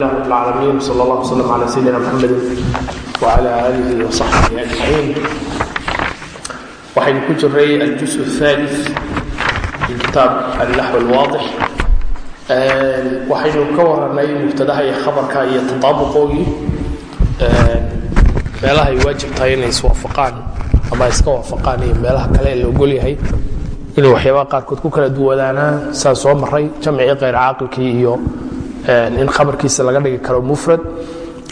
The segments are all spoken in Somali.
رب العالمين صلى الله وسلم على سيدنا محمد وعلى آله وصحبه أجمعين waxaynu ku jiray الجزء الثالث من kitaab النحو الواضح waxaynu ka waranay mubtadaha iyo khabarka iyo tadaabuqoogii meelaha ay waajib tahay inay iswaafaqaan ama iska waafaqaan iyo meelaha kale ee la ogol yahay inay waxyaabaha qaarkood ku kala duwadaanaan saa soo maray jamcii kayr caaqilkii iyo in khabarkiisa laga dhigi karo mufrad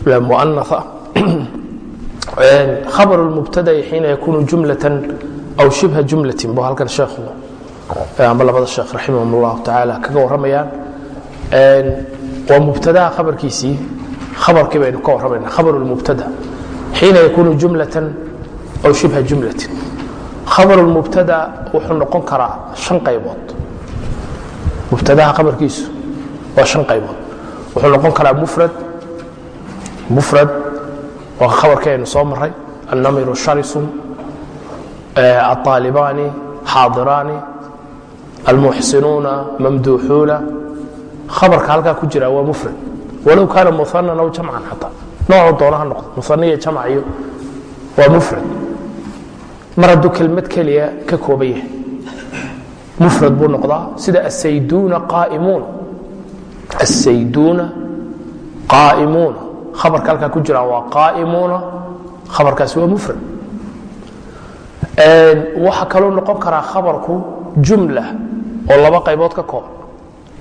muanaa khabar mubtada'i xiina yakunu jumlatan aw shibha jumlatin bu halkan sheekhu ama labada sheekh raximahum allahu tacaala kaga warramayaan waa mubtadaha khabarkiisii khabarkii baynu ka warramayna khabar mubtada. Xiina yakunu jumlatan aw shibha jumlatin. Khabar mubtada wuxuu noqon karaa shan qaybood. Mubtadaha khabarkiisu waa shan qaybood wuxuu noqon karaa mufrad. Mufrad waa khabarkii aynu soo maray annamiru sharisun aطaalibaani xaadiraani almuxsinuuna mamduuxuuna. Khabarka halkaa ku jira waa mufrad. Walow kaana muanan aw jamcan xataa. Noocuu doona ha noqdo. Muaniya jamc iyo waa mufrad. Mar hadduu kelmad keliya ka kooban yahay mufrad buu noqdaa. Sida asayduuna qaa'imuuna asayduuna qaa'imuuna khabarka halkaa ku jira waa qaa'imuuna khabarkaasi waa mufrad waxaa kaloo noqon karaa khabarku jumla oo laba qaybood ka kooban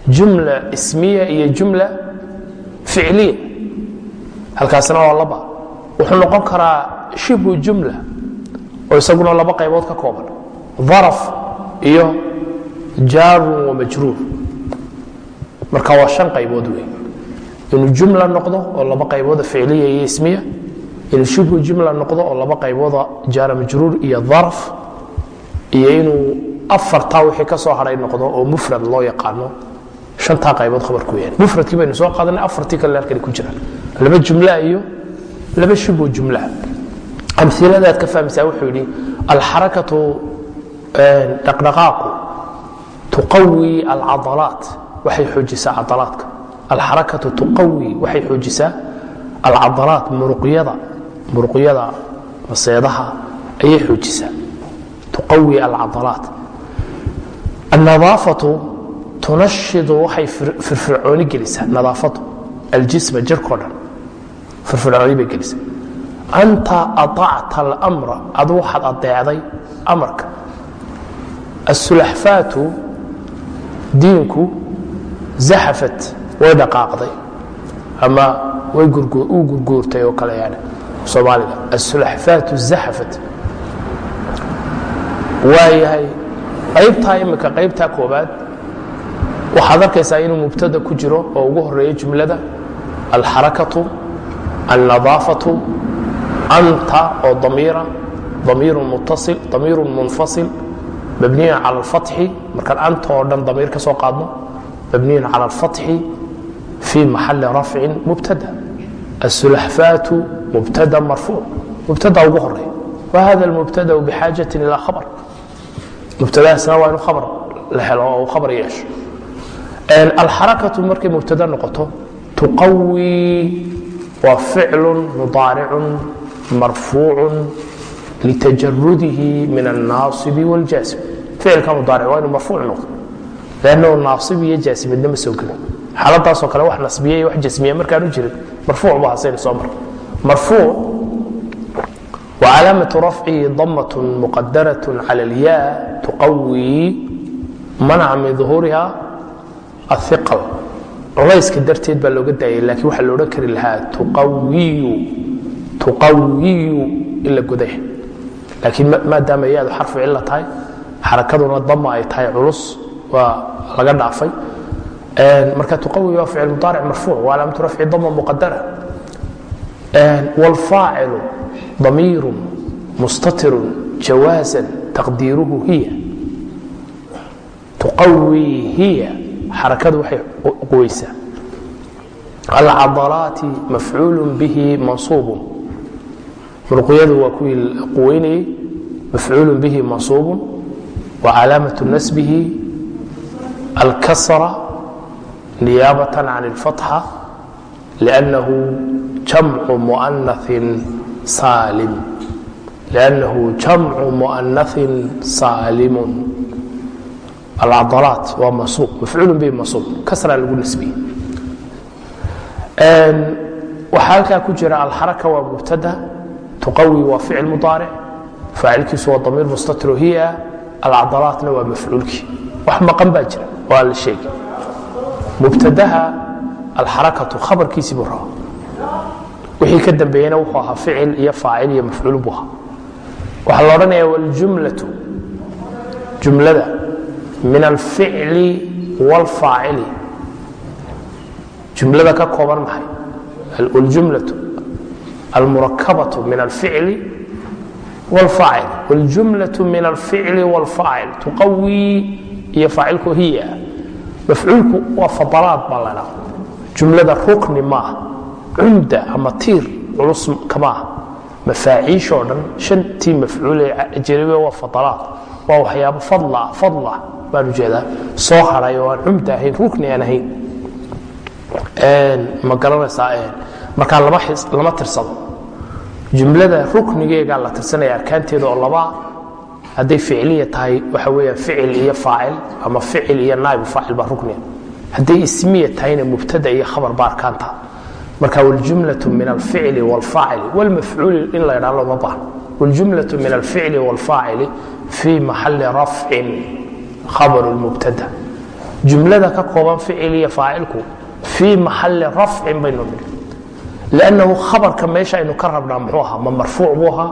jumla ismiya iyo jumla ficliya halkaasina waa laba wuxuu noqon karaa shibhu jumla oo isaguna laba qaybood ka kooban daraf iyo jaarun wamajruur marka waa shan qaybood wey inuu jumla noqdo oo laba qaybooda ficliya iyo ismiya inuu shibhu jumla noqdo oo laba qaybooda jaara majruur iyo daraf iyo inuu afartaa wixii ka haray noqdo oo mufrad loo yaqaano shantaa qaybood khabarku yahay mufradkii baynu soo qaadanay afartii kale halkani ku jiraan. Laba jumla iyo laba shibhu jumla. Amiladaad ka fahmaysaa wuxuu yidhi alxarakatu dhaqdhaqaaqu tuqawi alcadalaat waxay xoojisaa cadalaadka. Alxarakatu tuqawi waxay xoojisaa alcadalaat muruqyada muruqyada maseedaha ayay xoojisaa. Tuqawi alcadalaat annadaafatu tunashidu waxay firfircooni gelisaa nadaafadu aljisma jirko dhan firfircooni bay gelisaa. Anta aطacta almra adu waxaad adeecday amarka. Asulaxfaatu diinku zaxafat way dhaqaaqday ama uu gurguurtay oo kale yani soomaaliga asulaxfaatu zaxafat waayahay qaybtaa imika qaybtaa koobaad waxaad arkaysaa inuu mubtada ku jiro oo ugu horeeyo jumlada alxarakatu alnadaafatu anta oo damiira damiiru muttasil damiiru munfasil mabniyan cala alfatxi markaan anta oo dhan damiir ka soo qaadno mabniyan cala alfatxi fii maxali rafcin mubtada asulaxfaatu mubtada marfuuc mubtada ugu horreeya wahada almubtadau bixaajatin ilaa khabar mubtadahaasna waa inu khabar la helo oo uu khabar yeesho alxarakatu markay mubtada noqoto tuqawi waa ficlu mudaaricun marfuucu litajarudihi min alnaasibi wاljaasib ficilka mudaaric waa inuu marfuuc noqdo lannahu naasib iyo jaasimidna ma soo gelin xaaladaasoo kale wax nasbiya iyo wax jasmiya markaanu jirin marfuuc bu hasayna soo mar marfuuc wcalaamaةu rafcihi damaة muqadaraة calى اlya tuqawi manaca min ظuhuuriha ahiqal culayska darteed baa looga daayay laakiin waxaa loodhan kari lahaa tuqawiyu tuqawiyu in la goday laakiin maadaama yaadu xarfu cila tahay xarakaduna dama ay tahay culus waa laga dhaafay. Marka tuqawi waa ficil mudaaric marfuuc wa calaamatu rafci dama muqadara wاlfaacilu damiiru mustatiru jawaasan taqdiiruhu hiya. Tuqawi hiya xarakadu waxay quweysaa. Alcadalaati mafcuulu bihi mansuubu muruqyadu waa kuwii quweynayey mafcuulu bihi mansuubu wa calaamatu nasbihi alkasra niyaabatan can اlfatxa liannahu jamcu muanaثin saalim liannahu jamcu muanaثin saalimun alcadalaat waa mansuub mafcuulu bihi mansuub kasraa lagu nisbiyey waxaa halkaa ku jira alxaraka waa mubtada tuqawi waa ficil mudaaric faacilkiisu waa damiir mustatiro hiya alcadalaatna waa mafcuulkii wax maqan baa jira waa la sheegi mubtadaha alxarakatu khabarkiisii buu rabaa wixii ka dambeeyena wuxuu ahaa ficil iyo faacil iyo mafcuul buu ahaa. Waxaa la odhanayaa waljumlatu jumlada min alficli waalfaacili jumlada ka kooban maxay? Waljumlatu almurakabatu min alficli waalfaacil waljumlatu min alficli waalfaacil tuqawii iyo faacilku hiya. Mafcuulku waa fadalaad baa la dhaha jumlada rukni maaha cumda ama tiir culus kamaaha mafaaciishoo dhan shantii mafcuulee jaribe waa fadalaad. Waa waxyaabo fadla fadla baan u jeedaa soo haray oo aan cumda ahayn rukni aan ahayn. Ma garanaysaa markaa lama tirsado. Jumlada ruknigeegaa la tirsanaya arkaanteeda oo labaa hadday ficliya tahay waxa weya ficil iyo faacil ama ficil iyo naa'ibu faacil baa rukniga hadday ismiya tahayna mubtada iyo khabar baa arkaanta marka wاljumlaة min alficli wاlfaacili wاlmafcuuli in la ydhaa loma baahno wاljumlaة min alficli wاlfaacili fii maxali rafcin khabar mubtada jumlada ka kooban ficil iyo faacilku fii maxali rafcin baynu nidhi lannahu khabarka meesha aynu ka rabnaa muxuu ahaa ma marfuuc buu ahaa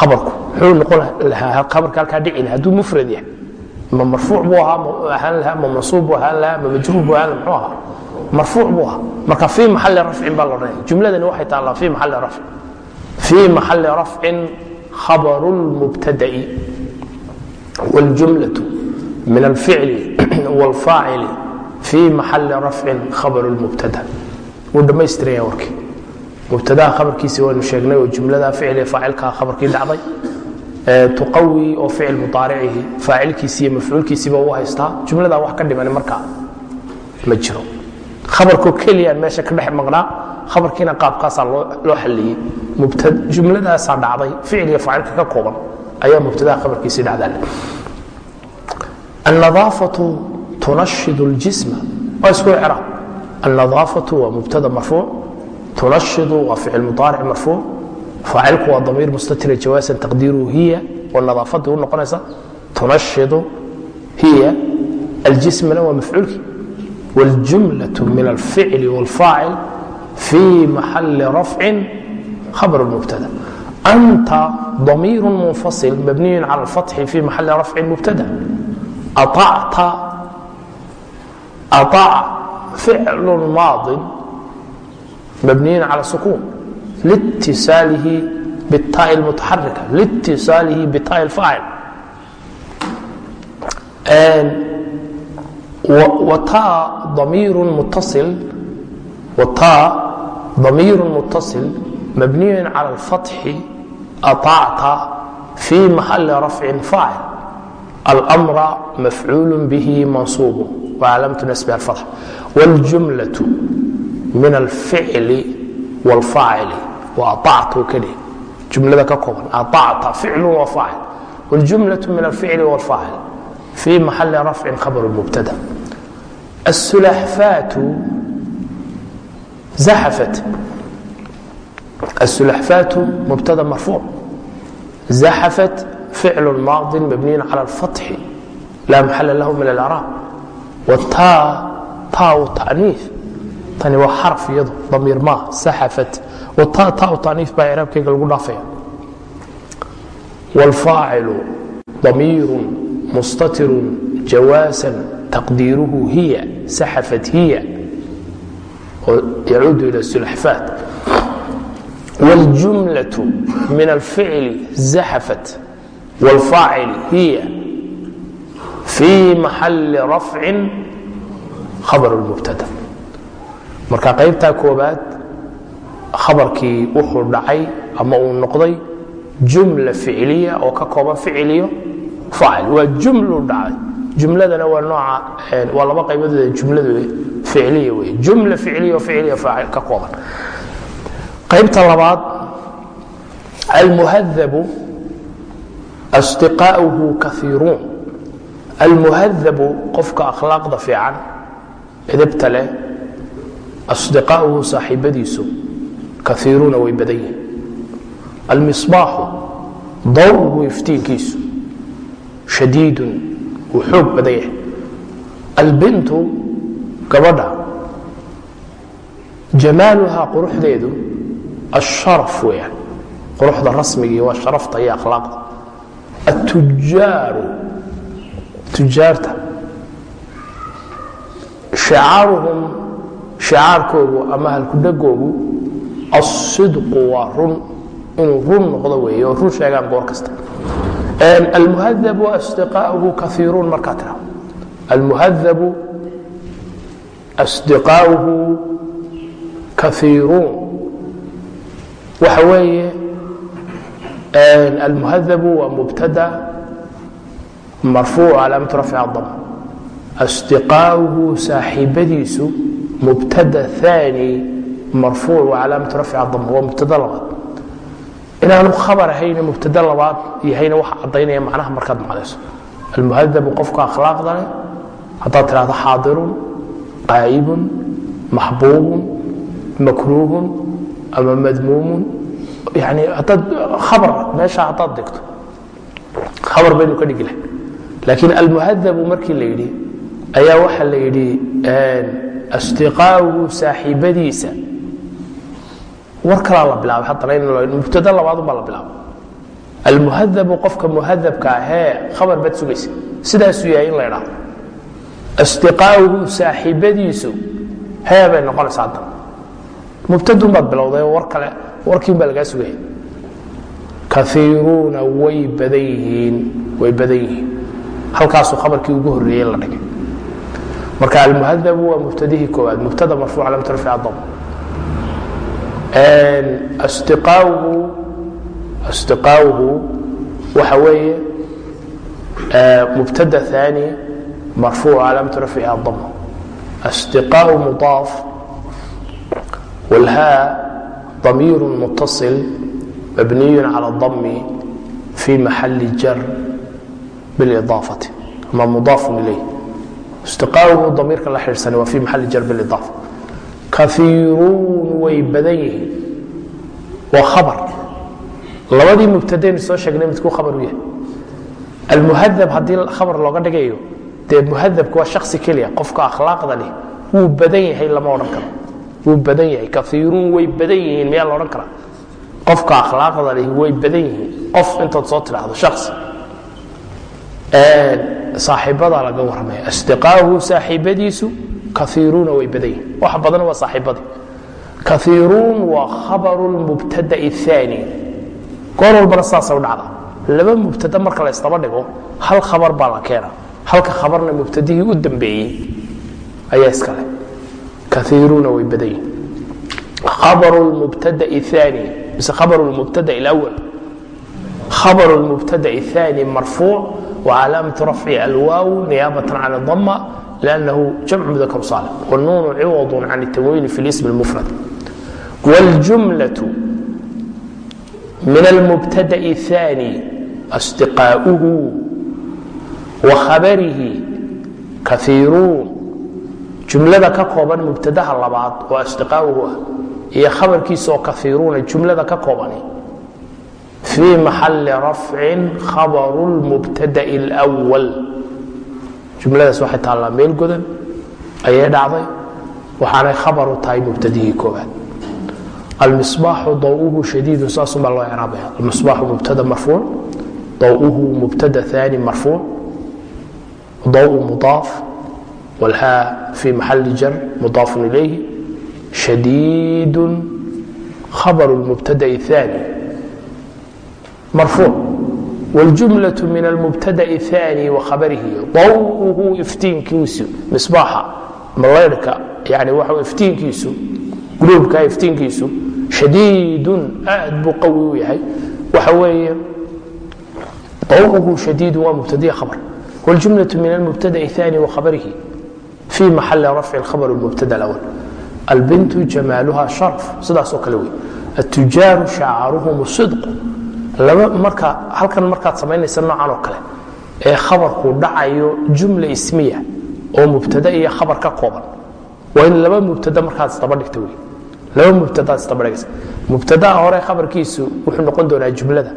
abarku xuu noon lahaa abarka halkaa dhici laha haduu mufrad yahay ma marfuuc buu ahaa ahaan lahaa ma mansuub buu ahaan lahaa ma majruur buu ahaan laha mxuu ahaa? Marfuuc buu ahaa. Marka fii maxalli rafcin baa la odhanaya jumladani waxay taallaa fii maxalli rafcin. Fii maxalli rafcin khabaru lmubtada'i waljumlatu min alficli walfaacili fii maxalli rafcin khabaru lmubtada wuu dhammaystiraya warkii mubtadaha khabarkiisii waynu sheegnay oo jumlada ficil faacilka khabarkii dhacday tuqawi oo ficil muaaricihi faacilkiisii iyo mafcuulkiisiiba u haystaa jumladan wax ka dhiman marka ma jiro. Khabarkoo keliyaan meesha ka dhex maqnaa khabarkiina qaabkaasaa loo xalliyey. Jumladaasaa dhacday ficil iyo faacilka ka kooban ayaa mubtadaha khabarkiisii dhacdaan annadaafatu tunashidu ljisma waa isku icraab. Annadaafatu waa mubtada marfuuc تنشد waa فicل مضارع مرفوع فاacilku waa ضميir مستتر جawاaزا تقديره هي والنظاafadii u noqonaysa تنشد هي الجسمna waa مفعوuلki والجملة من الفعل والفاaعل في محل رفع خبر المبتدا أنت ضمير منفصل مبني على الفتح في محل رفع مبتدا أطعت أطاع فعل ماض مبني على سكون لاتصاله بالتاء المتحركة لاتصاله بتاء الفاعل وتاء ضمير متصل وتاء ضمير متصل مبني على الفتح أطعت في محل رفع فاعل الأمر مفعول به منصوب وعلامة نسبها الفتح والجملة من الفعل والفاعل وأطعت كده جملة ككوبا أطعت فعل وفاعل والجملة من الفعل والفاعل في محل رفع خبر المبتدا السلحفات زحفت السلحفات مبتدا مرفوع زحفت فعل ماض مبني على الفتح لا محل له من الاعراب والتاء تاء تانيث tani waa xaraf iyadu damiir maa saxafat wata taa taaniif baa iraabkayga lagu dhaafaya wاlfaacilu damiiru mustatir jawaasan taqdiiruhu hiya saxafat hiya yacuudu ila sulxfaat wاljumlaة min alficli zaxafat wاlfaacili hiya fii maxali rafcin khabar اlmubtada marka qaybtaa koobaad khabarkii wuxuu dhacay ama uu noqday jumla ficiliya oo ka kooban ficiliyo faacil. Waa jumlu dhacay. Jumladana waa nooca waa laba qaybadood jumladu ficliya wey jumla ficliya oo ficliya faacil ka kooban. Qaybta labaad almuhadabu asdiqaa'uhu kaiiruun almuhadabu qofka akhlaaqda fiican edebta leh asdiqaa'uhu saaxiibadiisu kaiiruuna way badan yihiin almisbaaxu dawgu iftiinkiisu shadiidun wuu xoog badan yahay albintu gabadha jamaaluhaa quruxdeedu asharaf weeyaan quruxda rasmigii waa sharafta iyo akhlaaqda atujaaru tujaarta shicaaruhum shicaarkoogu ama halkudhagoogu asidqu waa run. Inuu run noqdo weeye oo run sheegaan goor kasta. Almuhadabu asdiqaa'uhu kaiiruun markaa tira. Almuhadabu asdiqaa'uhu kaiiruun waxa weeye almuhadabu waa mubtada marfuuc calaamatu rafci adam asdiqaa'uhu saaxiibadiisu mubtada aani marfuuc calaamatu rafci adam waa mubtada labaad inaanu khabar ahayne mubtada labaad yahayna waxa caddaynaya macnaha markaad macnayso almuhadabu qofka akhlaaqda leh haddaad tidhahdo xaadirun qaa'ibun maxbuubun makruuhun ama madmuumun yani haddaad khabar meesha haddaad dhigto khabar baynu ka dhigi lahay laakiin almuhadabu markii la yidhi ayaa waxa la yidhi asdiqaa'uhu saaxiibadiisa. War kalaa la bilaabay haddana mubtada labaadun baa la bilaabay. Almuhadabu qofka muhadabka ahee khabar baad sugaysa. Sidaasuu yahay in la idhaahdo asdiqaa'uhu saaxiibadiisu hee bay noqonaysaa haddana mubtadun bilowday war kale warkiin baa lagaa sugaya kaiiruuna way badan yihiin way badan yihiin. Halkaasuu khabarkii ugu horreeyey la dhigay marka almuhadabu waa mubtadihii koowaad mubtada marfuuc lam tarfic adam asdiqaa'uhu waxa weeye mubtada ثaani marfuuc calaamatu rafci adam asdiqaa'u mudaaf wاlhaa ضمير متصل مبني على الضم في محل جر بالإضافة أما مضاف إليه istiqaawgu damiirka la xidhsana waa fi maxali jarbi lidaaf kaiiruun way badan yihiin. Waa khabar. Labadii mubtadaynu soo sheegnay midkuu khabar u yahay. Almuhadab haddii khabar looga dhigayo dee muhadabku waa shaksi keliya qofka akhlaaqda leh wuu badan yahay lama odhan karo. Wuu badan yahay. Kaiiruun way badan yihiin miyaa la odhan karaa? Qofka akhlaaqda leh way badan yihiin. Qof intood soo tidhaahdo shaksi saaxiibadaa laga warramaya asdiqaahu saaxiibadiisu kaiiruuna way badan yihiin. Wax badan waa saaxiibadii. Kaiiruun waa khabaru lmubtada'i aani goor walbana saasa u dhacda. Laba mubtada marka la dhigo hal khabar baa la keena. Halka khabarna mubtadihii u dambeeyey ayaa iskale kaiiruuna way badan yihiin khabaru lmubtada'i aani mise khabaru lmubtada alawal khabaru lmubtada aani marfuuc وcalaamaة rafci alwaaw نiyaabة can الضma لأnnahu jamc mudakr saalm wالnuunu ciwad can الtamwiini fi اlsm الmufrad wاljumlaة min اlmubtadaء الثاني asdiqaa'uhu وkhabarihi kaiiruun jumlada ka kooban mubtadaha labaad oo asdiqaa'uhu ah iyo khabarkiisa oo kaiiruuna jumlada ka koobani fii maxalli rafcin khabaru lmubtada'i اlwal jumladaas waxay taallaa meel godan ayay dhacday waxaanay khabaru tahay mubtadihii koowaad almisbaaxu dawuhu shadiidun saasumbaa loo ciraabaya almisbaaxu mubtada marfuuc dawuhu mubtada aani marfuuc dawu mudaaf walhaa fii maxalli jar mudaafun ilayhi shadiidun khabaru lmubtada'i aani marfuuc wاljumlaة min almubtadaء الثaanي وkhabarihi dawuhu iftiinkiisu misbaaxa malaydhka yani waxa iftiinkiisu guluubka iftiinkiisu shadiidun aad buu qawi u yahay waxa weeye dawuhu shadiidu waa mubtadiya khabar wاljumlaة min almubtadaء الثaanي وkhabarihi fii maxali rafci khabar mubtada awal albintu jamaaluha sharaf sidaasoo kale wey atujaaru shacaaruhum sidqu laba marka halkan markaad samaynaysa noocan oo kale ee khabarku dhacayo jumla ismiya oo mubtada iyo khabar ka kooban waa in laba mubtada markaad isdaba dhigta wey laba mubtadaad isdaba dhigaysa mubtadaha hore khabarkiisu wuxuu noqon doonaa jumlada.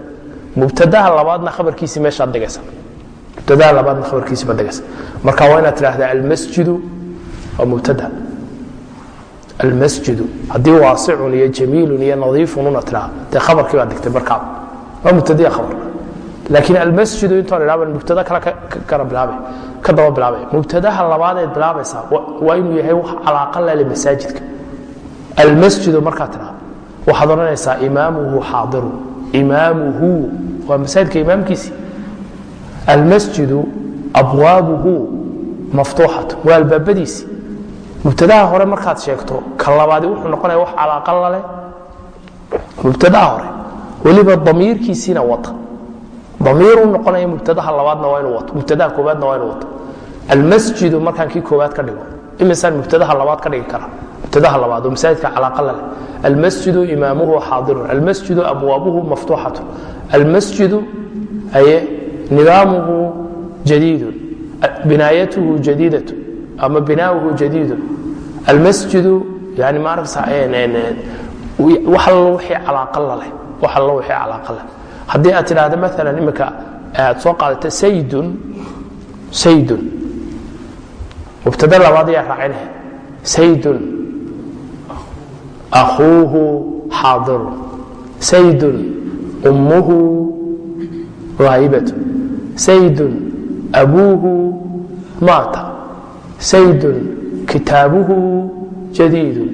Mubtadaha labaadna khabarkiisi meeshaad dhigaysa. Mubtadaha labaadna khabarkiisi baad dhigaysa. Marka waa inaad tidhahdaa almasjidu waa mubtada. Almasjidu haddii waasicun iyo jamiilun iyo nadiifun una tidhaha dee khabarkii baad dhigtay markaaba waa mubtadiya khabar laakiin almasjidu intoon idhaban mubtada kale kala bilaabay ka daba bilaabay. Mubtadaha labaadeed bilaabaysaa waa inuu yahay wax calaaqa lale masaajidka. Almasjidu markaa tidhaha waxaad odhanaysaa imaamuhu xaadiru. Imaamuhu waa masaajidka imaamkiisi. Almasjidu abwaabuhu maftuuxatu waa albaabadiisi. Mubtadaha hore markaad sheegto ka labaadi wuxuu noqonaya wax calaaqa lale mubtadaha hore weliba damiirkiisiina wata. Damiiru noqonaya mubtadaha labaadna waa inuu wato mubtadaha koobaadna waa inuu wato. Almasjidu markaan kii koobaad ka dhigo imisaan mubtadaha labaad ka dhigi kara mubtadaha labaad oo masaajidka calaaqa lale almasjidu imaamuhu xaadirun almasjidu abwaabuhu maftuuxatu almasjidu aye nidaamuhu jadiidun binaayatuhu jadiidatu ama binaauhu jadiidun. Almasjidu yani maaragta wax allo wixii calaaqa laleh wax allo wixii calaaqa leh haddii aad tidhaahdo maalan imika aad soo qaadata saydun saydun. Mubtada labaad ayaa raacinaya saydun. Akhuuhu xaadirun saydun. Ummuhu haahibatu saydun. Abuuhu maata. Saydun. Kitaabuhu jadiidun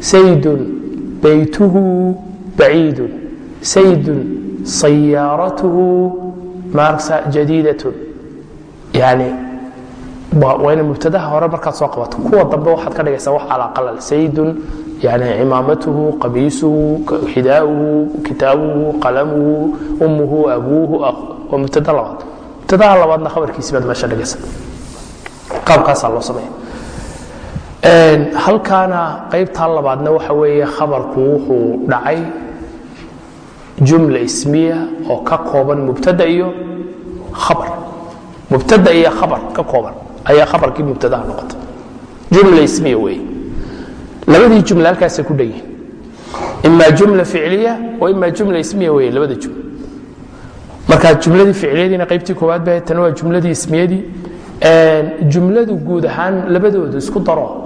saydun. Beytuhu baciidun saydun sayaaratuhu maaragsa jadiidatun. Yani waa ina mubtadaha hore markaad soo qabato. Kuwa dambe waxaad ka dhigaysaa wax alaaqalal saydun yani cimaamatuhu qamiisuhu xidaauhu kitaabuhu qalamuhu ummuhu abuuhu waa mubtada labaad. Mubtadaha labaadna khabarkiisi baad meesha dhigaysa qaabkaasaa loo sameeya halkaana qaybtaa labaadna waxa weeye khabarku wuxuu dhacay jumla ismiya oo ka kooban mubtada iyo khabar. Mubtada iyo khabar ka kooban. Ayaa khabarkii mubtadaha noqotay. Jumla ismiya weeye labadii jumla halkaasay ku dhan yihiin ima jumla ficliya wa ima jumla ismiya weeye labada jumla. Marka jumladii ficliyadiina qaybtii koowaad ba tan waa jumladii ismiyadii. Jumladu guud ahaan labadoodu isku daro.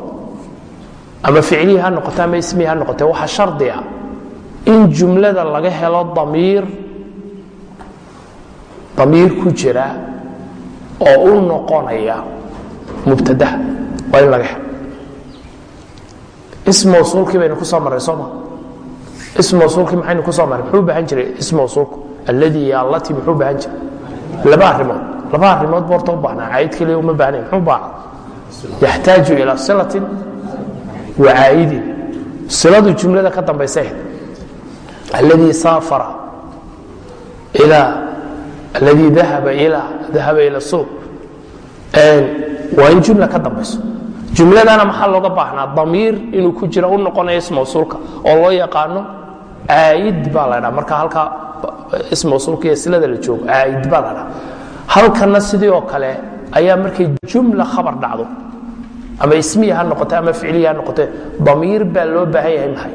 Ama ficlihi ha noqoto ama ismihi ha noqote waxaa shardi ah in jumlada laga helo damiir damiir ku jira oo u noqonaya mubtadaha waa in laga helo. Ism mawsuulkii baynu ku soo marray sooma mawsuulkii maxaynu ku soo muxuu baahan jiray ism mawsuulku? Alladii iyo allati muxuu baahan jiray? Laba arrimood. Laba arrimood horta u baahnaa. Caayid keliya uma baahnayn. Muxuu baahnaa? Yaxtaaju ilaa silatin wa caayidin. Siladu jumlada ka dambaysa ahayd alladii saafara ilaa alladii dahaba ilaa dahaba ila suuq waa in jumla ka dambayso. Jumladana maxaa looga baahnaa? Damiir inuu ku jira u noqonayo ism mawsuulka oo loo yaqaano caayid baa la dhaa marka halkaa ism mawsuulka iyo silada la joogo caayid baa la dhaa halkana sidii oo kale ayaa markay jumla khabar dhacdo. Ama ismiya ha noqote ama ficliya ha noqote damiir baa loo baahan yahay maxay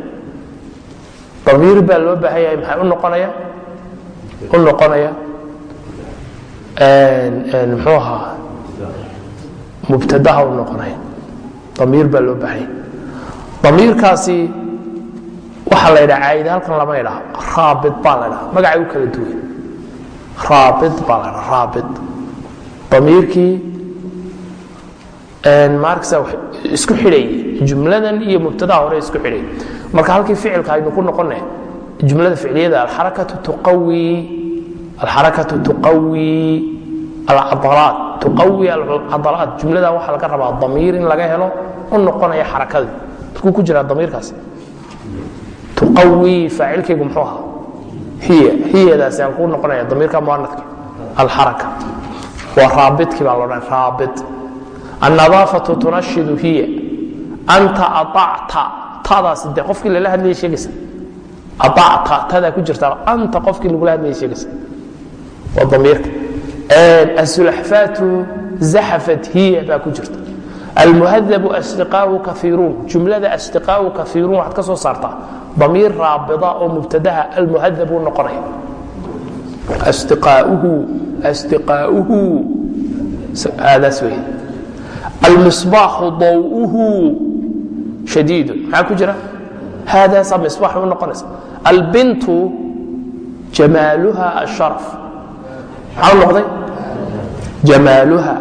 damiir baa loo baahan yahay maxay u noqonaya? U noqonaya. Muxuu ahaa? Mubtadaha u noqonaya. Damiir baa loo baahan damiirkaasi waxaa la ydhaha caayid halkan lama ydhaha raabit baa la dhaha magacay u kala duwan. Raabit baa la dhaha raabit damiirkii markasa isku xidhayay jumladan iyo mubtadaha hore isku xidhayay marka halkii ficilka aynu ku noqonay jumlada ficliyada alxarakatu tuqawi alcadalaat tuqawi alcadalaat jumlada waxaa laga rabaa damiir in laga helo u noqonaya xarakadii markuu ku jiraa damiirkaasi tuqawi faacilkaygu muxuu ahaa? Hiya hiyadaasi aan kuu noqonaya damiirka muanadka alxaraka. Waa raabidkii baa loodhan raabid. Annadaafatu tunashidu hiya anta aacta tadaasi de qofkii lala hadlaya sheegaysa. Aacta tadaa ku jirta anta qofkii lagula hadlaya sheegaysa. Waa damiirka. Asulaxfaatu zaxafat hiya baa ku jirta. Almuhadabu asdiqaau kaiiruun jumlada asdiqaau kaiiruun waxaad ka soo saartaa. Damiir raabida oo mubtadaha almuhadab uu noqonaya asdiqaauhu asdiqaauhu aadaas wey almisbaaxu dawuhu shadiidun maxaa ku jira? Haadaasaa misbaax u noqonaysa. Albintu jamaaluha asharaf. Maxaa u noqday? Jamaaluha.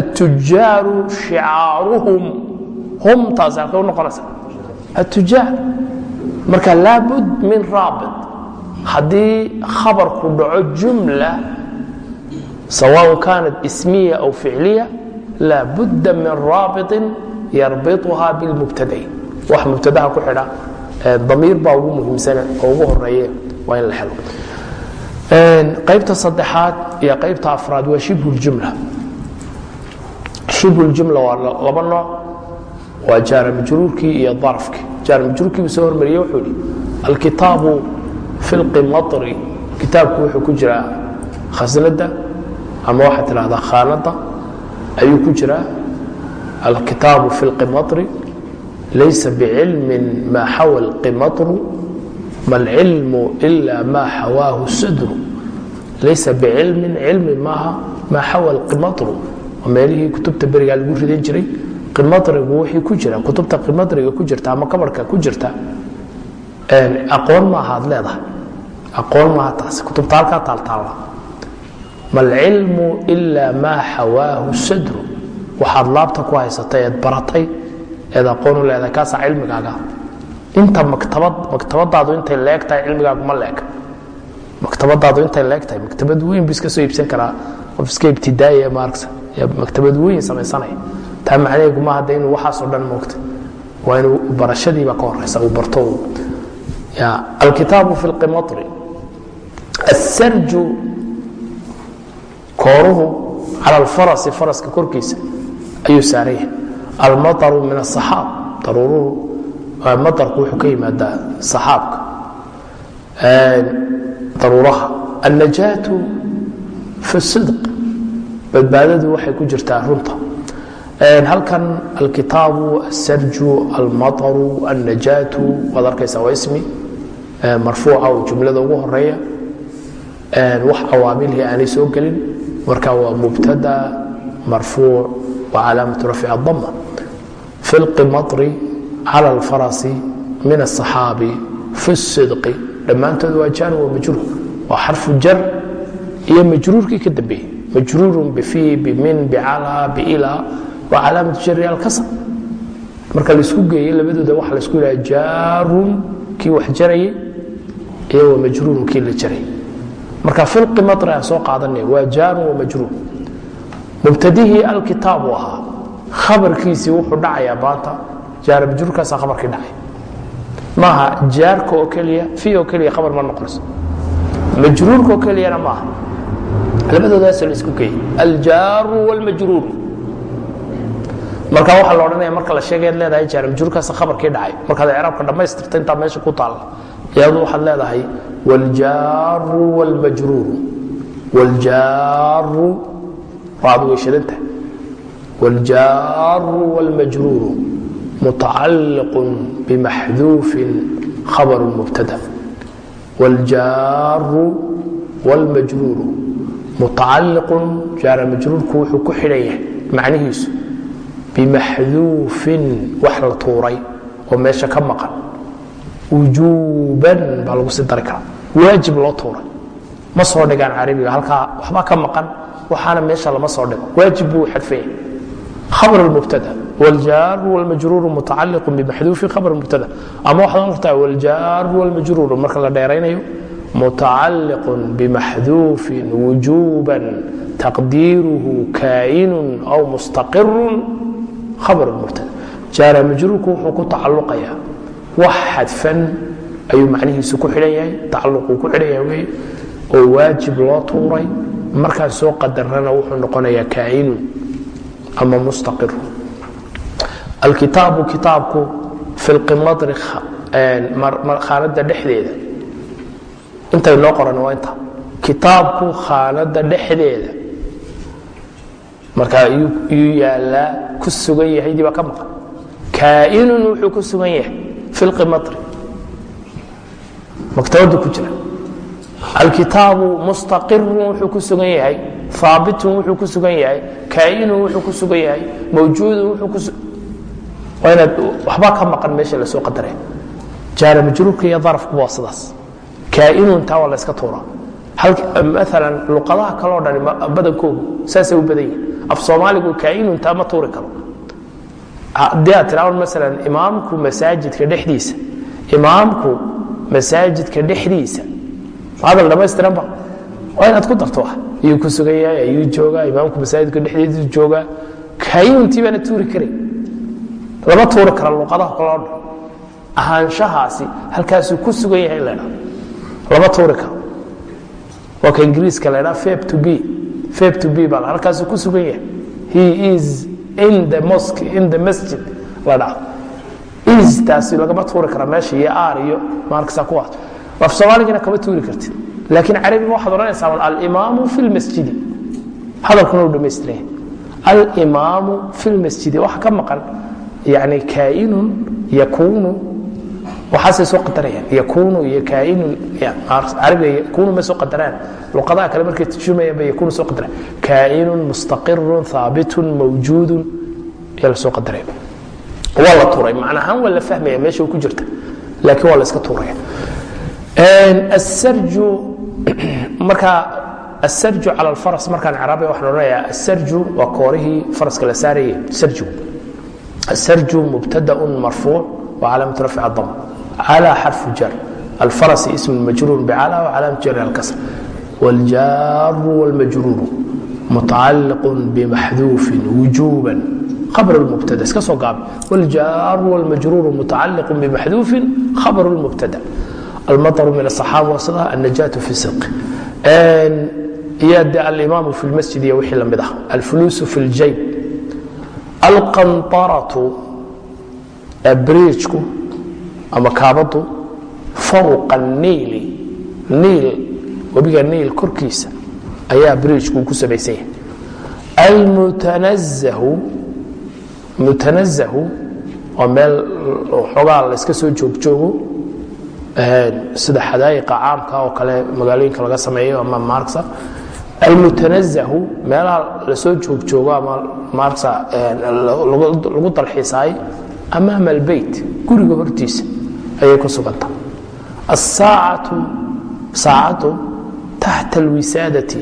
Atujaaru shicaaruhum. Hum taas halkay u noqonaysa. Atujaar marka laabud min raabit haddii khabarku dhaco jumla sawaء kaanat ismiya aw ficliya laabudda min raabiطin yarbiطuha bilmubtadayn wax mubtadaha ku xidha damiir baa ugu muhiimsana oo ugu horeeye waa in la helo. Qaybta saddexaad iyo qaybta afraad waa shibhu ljumla shibhu ljumla waa laba nooc. Waa jaara majruurkii iyo darafkii jaara majruurkii buu soo hormariyey wuxuu ihi alkitaabu fi lqimatri kitaabku wuxuu ku jiraa khasnada ama waxaad tidhahdaa khaanada ayuu ku jiraa alkitaabu fi lqimatri laysa bicilmin maa xawa lqimatru ma alcilmu ila maa xawaahu sadru laysa bicilmin cilmi maaha maa xawa lqimatru waa meelihii kutubta berigaa lagu ridan jiray qimatrigu wixii ku jira kutubta qimatriga ku jirta ama kabarhka ku jirta aqoon maaha leedahay aqoon maaha taas kutubta halkaa taaltaalla ma alcilmu ila maa xawaahu sadru waxaad laabta ku haysatay eed baratay eed aqoon u leedahay kaasaa cilmigaaga. Inta maktabad maktabadaadu intay leeg tahay cilmigaagu ma leeg. Maktabadaadu intay leeg tahay maktabad weyn bu iska soo iibsan karaa qof iska ibtidaaya maaragta maktabad weyn samaysanaya taa macnaheegu maaha de inuu waxaasoo dhan moogta. Waa inuu barashadiiba ka horeysa uu barto. Alkitaabu fi lqimatri asarju kooruhu cala alfarasi faraska korkiisa ayuu saaran yahay almaaru min aaaab aruuruhu maarku wuxuu ka yimaadaa axaabka daruuraha. Annajaatu fi sidq badbaadadu waxay ku jirtaa runta. Halkan alkitaabu asarju almaطaru annajaatu waad arkaysaa waa ismi. Marfuuca oo jumlada ugu horreeya wax awaabilhii aanay soo gelin. Marka waa mubtada marfuuc wa calaamatu rafci adama fi lqimatri cala alfarasi min asaxaabi fi sidqi dhammaantood waa jan wa majruur waa xarfu jar iyo majruurkii ka dambeeyey majruurun bifi bimin bicala biila waa calaamatu jari alkasr marka la isku geeye labadooda waxa la isku yidhaha jaarun kii wax jarayay iyo wa majruurun kii la jaray marka fi lqimatri aan soo qaadanay waa jaarun wa majruur mubtadihii alkitaabu ahaa khabarkiisii wuxuu dhacayaa maanta jaara majruurkaasaa khabarkii dhacay maaha jaarka oo keliya fi oo keliya khabar ma noqonayso majruurka oo keliyana maaha labadoodaasoo la isku geeyey aljaaru wاlmajruur marka waxaa la odhanaya marka la sheegay ad leedahay jaara majruurkaasa khabarkii dhacay markaad icraabka dhammaystirta intaa meesha ku taalla iyadu waxaad leedahay wاljaaru wاlmajruuru wاljaaru raadu way shidantahay waljaaru wاlmajruuru mutacaliqu bimaxduufin khabaru mubtada waljaaru wاlmajruuru mutacaliqun jaara majruurku wuxuu ku xidhan yahay macnihiisu bimaxduufin wax la tuuray oo meesha ka maqan wujuuban baa lagu sii dari karaa waajib loo tuuray ma soo dhigaan carabiga halkaa waxba ka maqan waxaana meesha lama soo dhigo waajib buu xadfan khabar mubtada wljaaru wlmajruuru mutacaliqu bimaxduufi khabar mubtada ama waxaad oran kartaa wljaaru wlmajruuru marka la dheeraynayo mutacaliqun bimaxduufin wujuban taqdiiruhu kaa'inun aw mustaqirun khabar mubtada jaara majruurku wuxuu ku tacaluqayaa wax xadfan ayuu macnihiisu ku xidhan yahay tacaluquu ku xidhan yahay wey oo waajib loo tuuray markaan soo qadarana wuxuu noqonayaa kaa'inun ama mustaqiru alkitaabu kitaabku fi lqimadri khaanada dhexdeeda. Intay noo qoran waa inta. Kitaabku khaanada dhexdeeda. Markaa yuu yaalaa ku sugan yahay dibaa ka maqan. Kaainun wuxuu ku sugan yahay fi lqimadri maktabadu ku jira alkitaabu mustaqirun wuxuu ku sugan yahay aabitun wuxuu ku sugan yahay kaainun wuxuu ku sugan yahay mawjuudun waa inaad waxbaa ka maqan meesha la soo qadare. Jaara majruurka iyo darafku waa sidaas. Kaainun taa waa la yska tuuraa. Maalan luqadaha kaleo dhani badankoogu saasay u badan yihiin af soomaaligu kaainun taa ma tuuri karo. Haddii aad tiraahdo maalan imaamku masaajidka dhexdiisa imaamku masaajidka dhexdiisa hadal dhamaystiranba waa inaad ku darto ayuu ku sugan yahay ayuu joogaa imaamku masaajidka dhexdiisu joogaa. Kaainuntii baana tuuri karay. Lama tuuri kara luqadaha kaloo dhan ahaanshahaasi halkaasuu ku sugan yahay ladha lama tuuri karo. Waa ka ingiriiska la fab to b. Fab to b baa halkaasuu ku sugan yahay. He is in the mosque in the masjid la dhaa is taasi lagama tuuri kara meesha iyo aar iyo maarkasa kuwaas af soomaaligana kama tuuri kartid. Laakiin carabiga waxaad odhanaysaa alimaamu fi lmasjidi hadalkuna u dhammaystiran yahay alimaamu fi lmasjidi waxa ka maqan yani kaainun yakuunu. Waxaasay soo qadarayaan. Yakuunu iyo kaainun carabiga yakuunu ma soo qadaraan. Luqadaha kale markay turjumayaan ba yakuunu soo qadaraan. Kaainun mustaqirun haabitun mawjuudun ayaa la soo qadaraya waa la tuuray. Macna ahaan waa la fahmaya meesha ku jirta. Laakiin waa la iska tuuraya asarju marka asarju cala alfaras markaan carabiga waxaan odhanayaa asarju waa koorihii faraska la saarayay sarju asarju mubtadaun marfuuc وcalaamaة rafc الضم calى xarfu jar alfarasi ism majruur bcalى وcalaamaة jar alkasr wاljaaru wاlmajruuru mutacaliq bmaxduufi wujuba khabr اlmubtada iska soo gaabi wاljaaru wاlmajruuru mutacaliq bmaxduufi khabr اlmubtada almaru min asaxaaba wasla annajaatu fi sidq iyo de alimaamu fi lmasjid iyo wixii la mid ah alfuluusu fi ljayb alqantaratu bridjku ama kaabadu fawqa niili niil webiga niil korkiisa ayaa bridjku ku samaysan yahay almutanazahu mutanazahu oo meel xoogaa la yska soo joogjoogo sida xadaa'iqa caamka oo kale magaalooyinka laga sameeyo ama maarksa almutanazahu meelaha la soo joogjoogo ama maarksa lagu dalxiisaay amaama albeyt guriga hortiisa ayay ku suganta. Asaacatu saacaddu taxta alwisaadati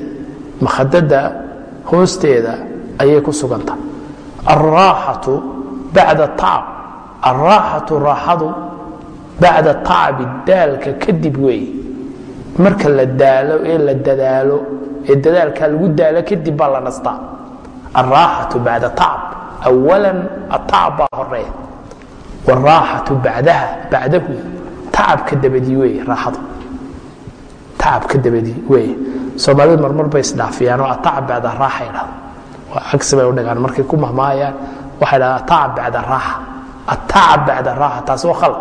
makhadada hoosteeda ayay ku suganta. Alraaxatu bacda tacab alraaxatu raaxadu bacda tacabi daalka kadib weeye marka la daalo ee la dadaalo ee dadaalkaa lagu daalo kadib baa la nastaa alraaxatu bacda tacab awalan atacab baa horreeya wraaxatu bacdaha bacdahu tacabka dabadii wey raaxadu tacabka dabadii wey soomaalidu marmar bay isdhaafiyaan oo atacab bacda raaxa idhahdo cagsi bay udhigaan markay ku mahmaayaan waxay dhahdaan atacab bacda raaxa. Atacab bacda raaxa taasi waa khalad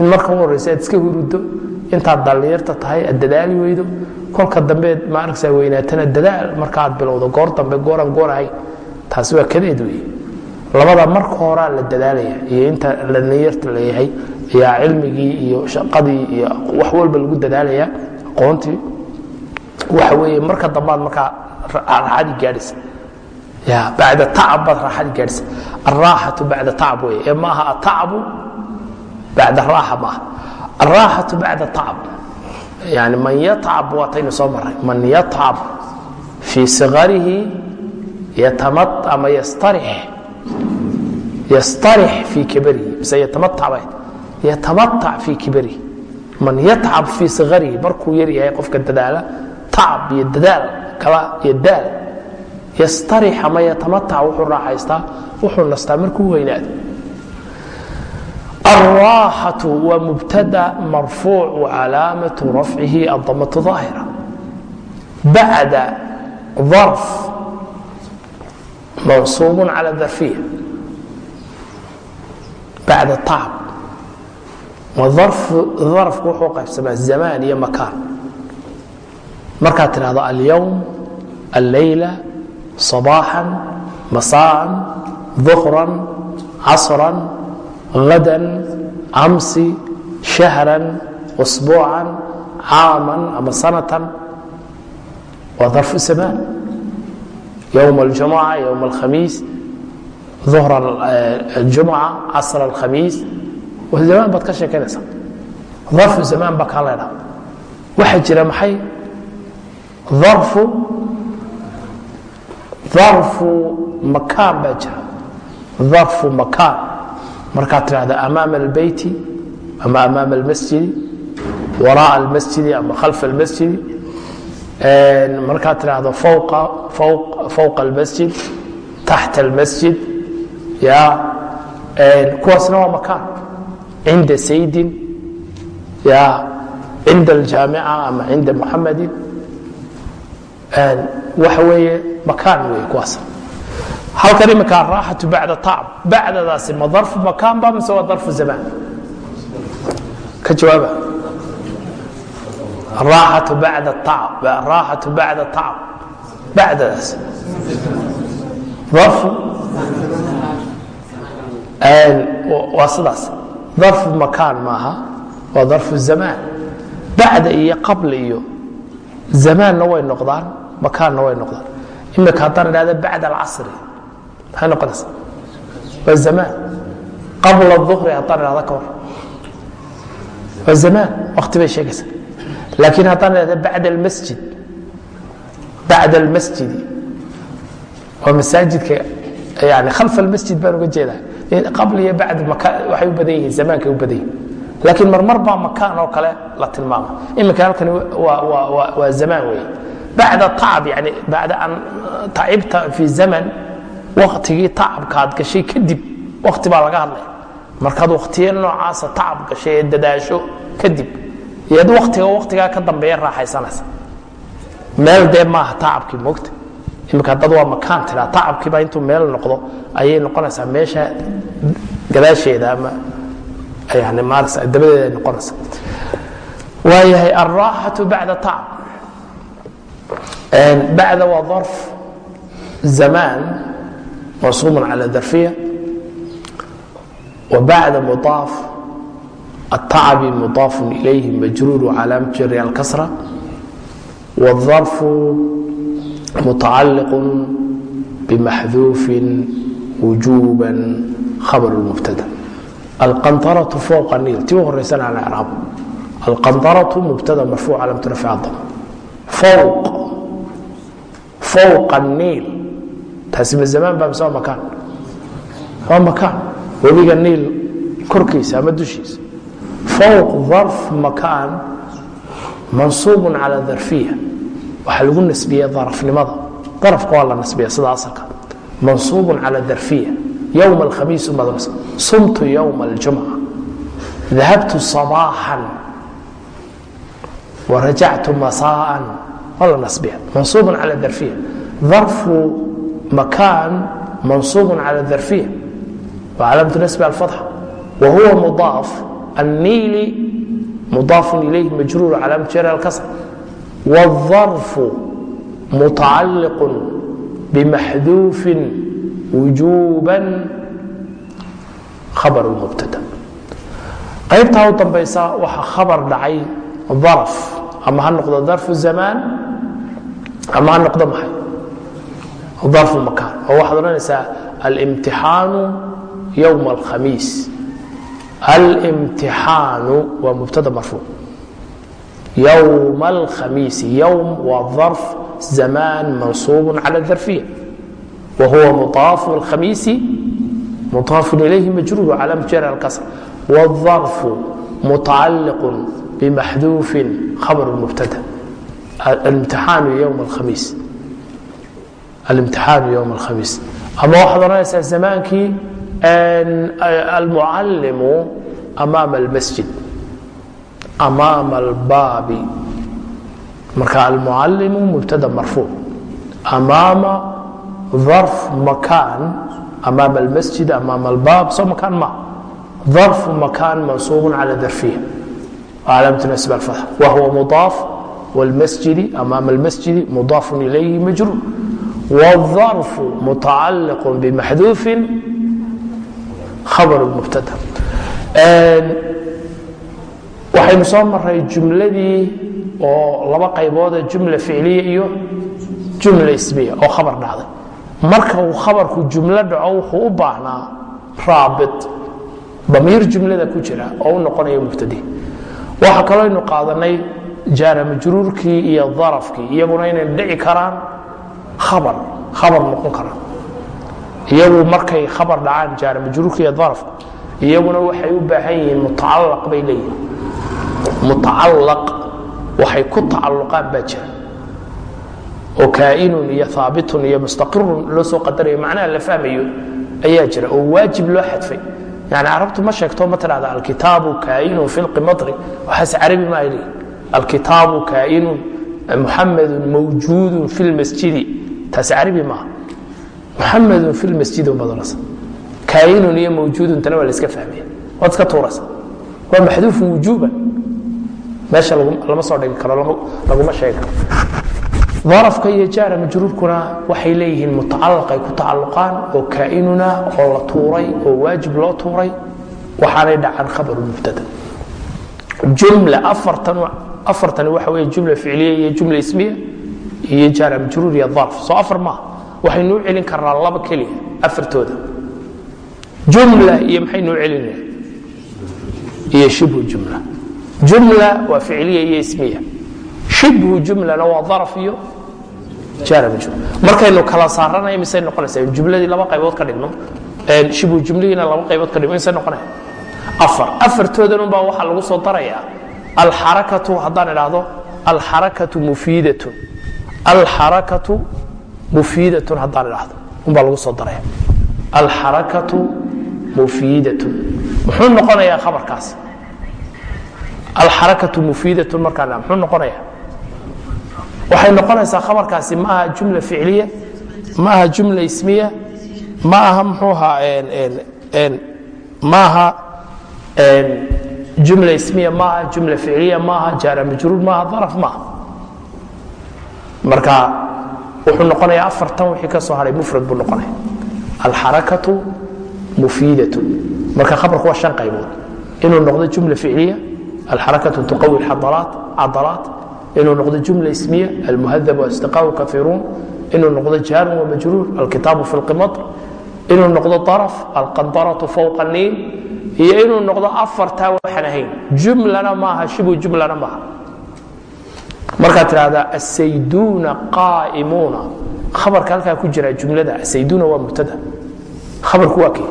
in marka u horreysa aad iska hurudo intaad dhallinyarta tahay aad dadaali weydo kolka dambeed ma arkaysaa weynaatana dadaal markaaad bilowdo goor dambe gooraan goorahay taasi waa kadeed wey labada marka horaa la dadaalaya iyo inta dhallinyarta leeyahay ayaa cilmigii iyo shaqadii iyo wax walba lagu dadaalaya aqoontii waxa weeye marka dambaad markaa raaxadii gaadhaysa ya bacda tacab baad raaxadii gaadhaysa alraaxatu bacda tacab weye ee maaha atacabu bacda raaxa maaha alraaxatu bacda tacab yani man yatcab waataynu soo maray man yatcab fii sigarihi yatamat ama yastarix ystarix fii kibarihi mise yatamatacba yatamatac fii kibarihi man yatcab fii sigarihi markuu yar yahay qofka dadaala tacab iyo dadaal kala iyo daal yastarix ama yatamatac wuxuu raaxaystaa wuxuu nastaa markuu weynaado الراحة waa مبتدأ مرفوع وعلاaمة رفعه الضمة ظاaهرة baعda ظرف mansuub calى darfiya bacda tacb darfku wuxuu qaybsamaa zamaan iyo makaan markaad tidhahdo alyowm alleyla صabaaxan masaan ظuhran casran hadan amsi shahran usbuucan caaman ama sanatan waa darfu zamaan yowm اljumuca yowm اlkhamiis ظuhra اljumuca casr اlkhamiis zamaan baad ka sheekanaysaa darfu zamaan baa kaa leedhaa waxaa jira maxay darfu darfu makaan baa jira darfu makaan markaad tidhahda amaama albeyti ama amaama almasjidi waraءa almasjidi ama khalfa almasjidi markaad tidhaahdo fowqa almasjid taxta almasjid ya kuwaasna waa makaan. cinda saydin ya cinda aljaamica ama cinda muxamadin waxa weeye makaan wey kuwaas halkan iminka araaxatu bacda tacb bacdadaasi ma darfu makaan ba mise waa darfu zamaan ka jawaaba. Araaxatu bacda tacb araaxatu bacda tacb bacdadaas. Darfu? Waa sidaas. Darfu makaan maaha waa darfu zamaan bacda iyo qabl iyo zamaanna way noqdaan makaanna way noqdaan. Imika haddaan idhahda bacda alcasri maxay noqonaysa waa zamaan qabla duhri haddaan idhahda ka hor. Waa zamaan wakti bay sheegaysaa. Laakiin haddaan idhahda bacda almasjid bacda almasjidi waa masaajidka yani khalfa almasjid baan uga jeedaa. Qabl iyo bacd waxay u badan yihiin zamaankay u badan yihiin laakiin marmar baa makaan oo kale la tilmaama. Iminka halkani waa zamaan weeye. Bacda tacab yani bacda an tacibta fi zaman waktigii tacabka aad gashay kadib wakti baa laga hadlaya markaad waktiyo noocaasa tacab gashay ee dadaasho kadib iyaad waktiga waktigaa ka dambeeya raaxaysanaysa. Meel dee maaha tacabkii mogta imika dad waa makaan tiraa tacabkiiba intuu meel noqdo ayay noqonaysaa meesha gadaasheeda ama yani maarata dabadeeda ay noqonaysaa. Waayahay alraaxatu bacda tacab. Bacda waa darf zamaan mansuubun cala darfiya وبعد مضاف التعب مضاف إليه مجرور علامة جر الكسرة والظرف متعلق بمحذوف وجوبا خبر المبتدا القنطرة فوق النيل تي horeysan على اعراب القنطرة مبتدا مرفوع علامة رفع الضم فوق فوق النيل taasi ma zamaan baa mise waa makaan. Waa makaan. Webiga niil korkiisa ama dushiisa. Fowq darf makaan mansuubun cala darfiya. Waxaa lagu nasbiye darafnimada darafka waa la nasbiya sida asalka. Mansuubun cala darfiya. Yowma alkhamiis umaad sumtu yowma aljumca. Dahabtu sabaaxan. Warajactu masaa'an. Waa la nasbiya. Mansuubun cala darfiya makaan mansuubun cala darfiya وعلامة نسب الفتحة وهو مضاف النيل مضاف إليه مجرور علامة جر الكسر والظرف متعلق بمحذوف وجوبا خبر المبتدا qaybtaa u dambaysa waxa khabar dhacay daraf ama ha noqdo darfu zamaan ama ha noqdo maxay darfu makaan oo waxaad odhanaysaa alimtixaanu yowma alkhamiis alimtixaanu waa mubtada marfuuc yowma alkhamiisi yowm waa darf zamaan mansuub cala darfiya wa huwa mudaafu alkhamiisi mudaafun ilayhi majruur calaama jar alkasr والظرف متعلق بمحذوف خبر المبتدا الامتحان يوم الخميس alimtixaanu ywm alkhamiis ama waxaad odhanaysaa zamaankii almucallimu amaama almasjid amaama albaabi. Marka almucallimu mubtada marfuuc amaama darf makaan amaama almasjid amaama albaab soo makaan ma. Darf makaan mansuubun cala darfiya calaamatu nasb alfatx wa mudaaf wاlmasjidi amaama almasjidi mudaafun ilayhi majruur. wالظarf mutacaliq bmaxduufin khabr mubtada waxaynu soo maray jumladii oo laba qayboode jumla ficliya iyo jumla ismiya oo khabar dhacday marka uu khabarku jumlo dhaco wuxuu u baahnaa raabit damiir jumlada ku jira oo u noqonaya mubtadi waxaa kaloo aynu qaadanay jaara majruurkii iyo darafkii iyaguna inay dhici karaan khabar khabar noqon karaan iyagu markay khabar dhacaan jaara majruurka iyo iyaguna waxay u baahan yihiin mutacalaq bay leeyihiin mutacalaq waxay ku tacalluqaan baa jira. Oo kaa'inun iyo haabitun iyo mustaqirun loo soo qadarayo macnaha la fahmayo ayaa jira oo waajib loo xadfay. Yani carabtu ma sheegto ma tidhahda alkitaabu kaa'inun fi lqimatri waxaas carabi ma ay alkitaabu kaa'inun muxamedun mawjuudun fi lmasjidi taas carabi maaha. Muxamedun fi lmasjidi umadonaysa kaa'inun iyo mawjuudun tana waa la iska fahmaya. Waad iska tuuraysa waa maxduufun wujuuban. Meesha lama soo dhigi karo laguma sheegi karo. Darafka iyo jaara majruurkuna waxay leeyihiin mutacalaq ay ku tacalluqaan oo kaa'inuna oo la tuuray oo waajib loo tuuray. Waxaanay dhacaan khabaru mubtada. Jumla afartan afartani waxa weeye jumla ficliya iyo jumla ismiya iyo jaara majruur iyo darf soo afar maaha waxaynu u celin karnaa laba keliya afartooda. Jumla iyo maxaynuu celinaya iyo shibhu jumla. Jumla waa ficliya iyo ismiya. Shibhu jumlana waa daraf iyo jaara majruur. Markaynu kala saaranaya misay noqonaysaa? Jumladii laba qaybood ka dhigno shibhu jumlihiina laba qaybood ka dhigno misay noqonaya afar. Afartoodan unbaa waxaa lagu soo darayaa. Alxarakatu haddaan idhaahdo alxarakatu mufiidatun alxarakatu mufiidatun haddaan idhaahdo unbaa lagu soo daraya alxarakatu mufiidatun. Muxuu noqonayaa khabarkaasi alxarakatu mufiidatun markaan muxuu noqonayaa? Waxay noqonaysaa khabarkaasi ma aha jumla ficliya ma aha jumla ismiya ma aha muxuu ahaa ma aha jumla ismiya maaha jumla ficliya maaha jaara majruur maaha daraf maaha marka wuxuu noqonayaa afartan wixii ka soo haray mufrad buu noqonaya. Alxarakatu mufiidatun marka khabarku waa shan qaybood. Inuu noqdo jumla ficliya alxarakatu tuqawi cadalaat inuu noqdo jumla ismiya almuhadab wastiqaahu kaiiruun inuu noqdo jaarun wamajruur alkitaabu fi lqimatr inuu noqdo daraf alqandaratu fowqa niil iyo inuu noqdo afartaa waxaan ahayn. Jumlana maaha shibu jumlana maaha markaad tidhahdaa asayduuna qaa'imuuna khabarka halkaa ku jira jumlada asayduuna waa mubtada. Khabarku waa kii?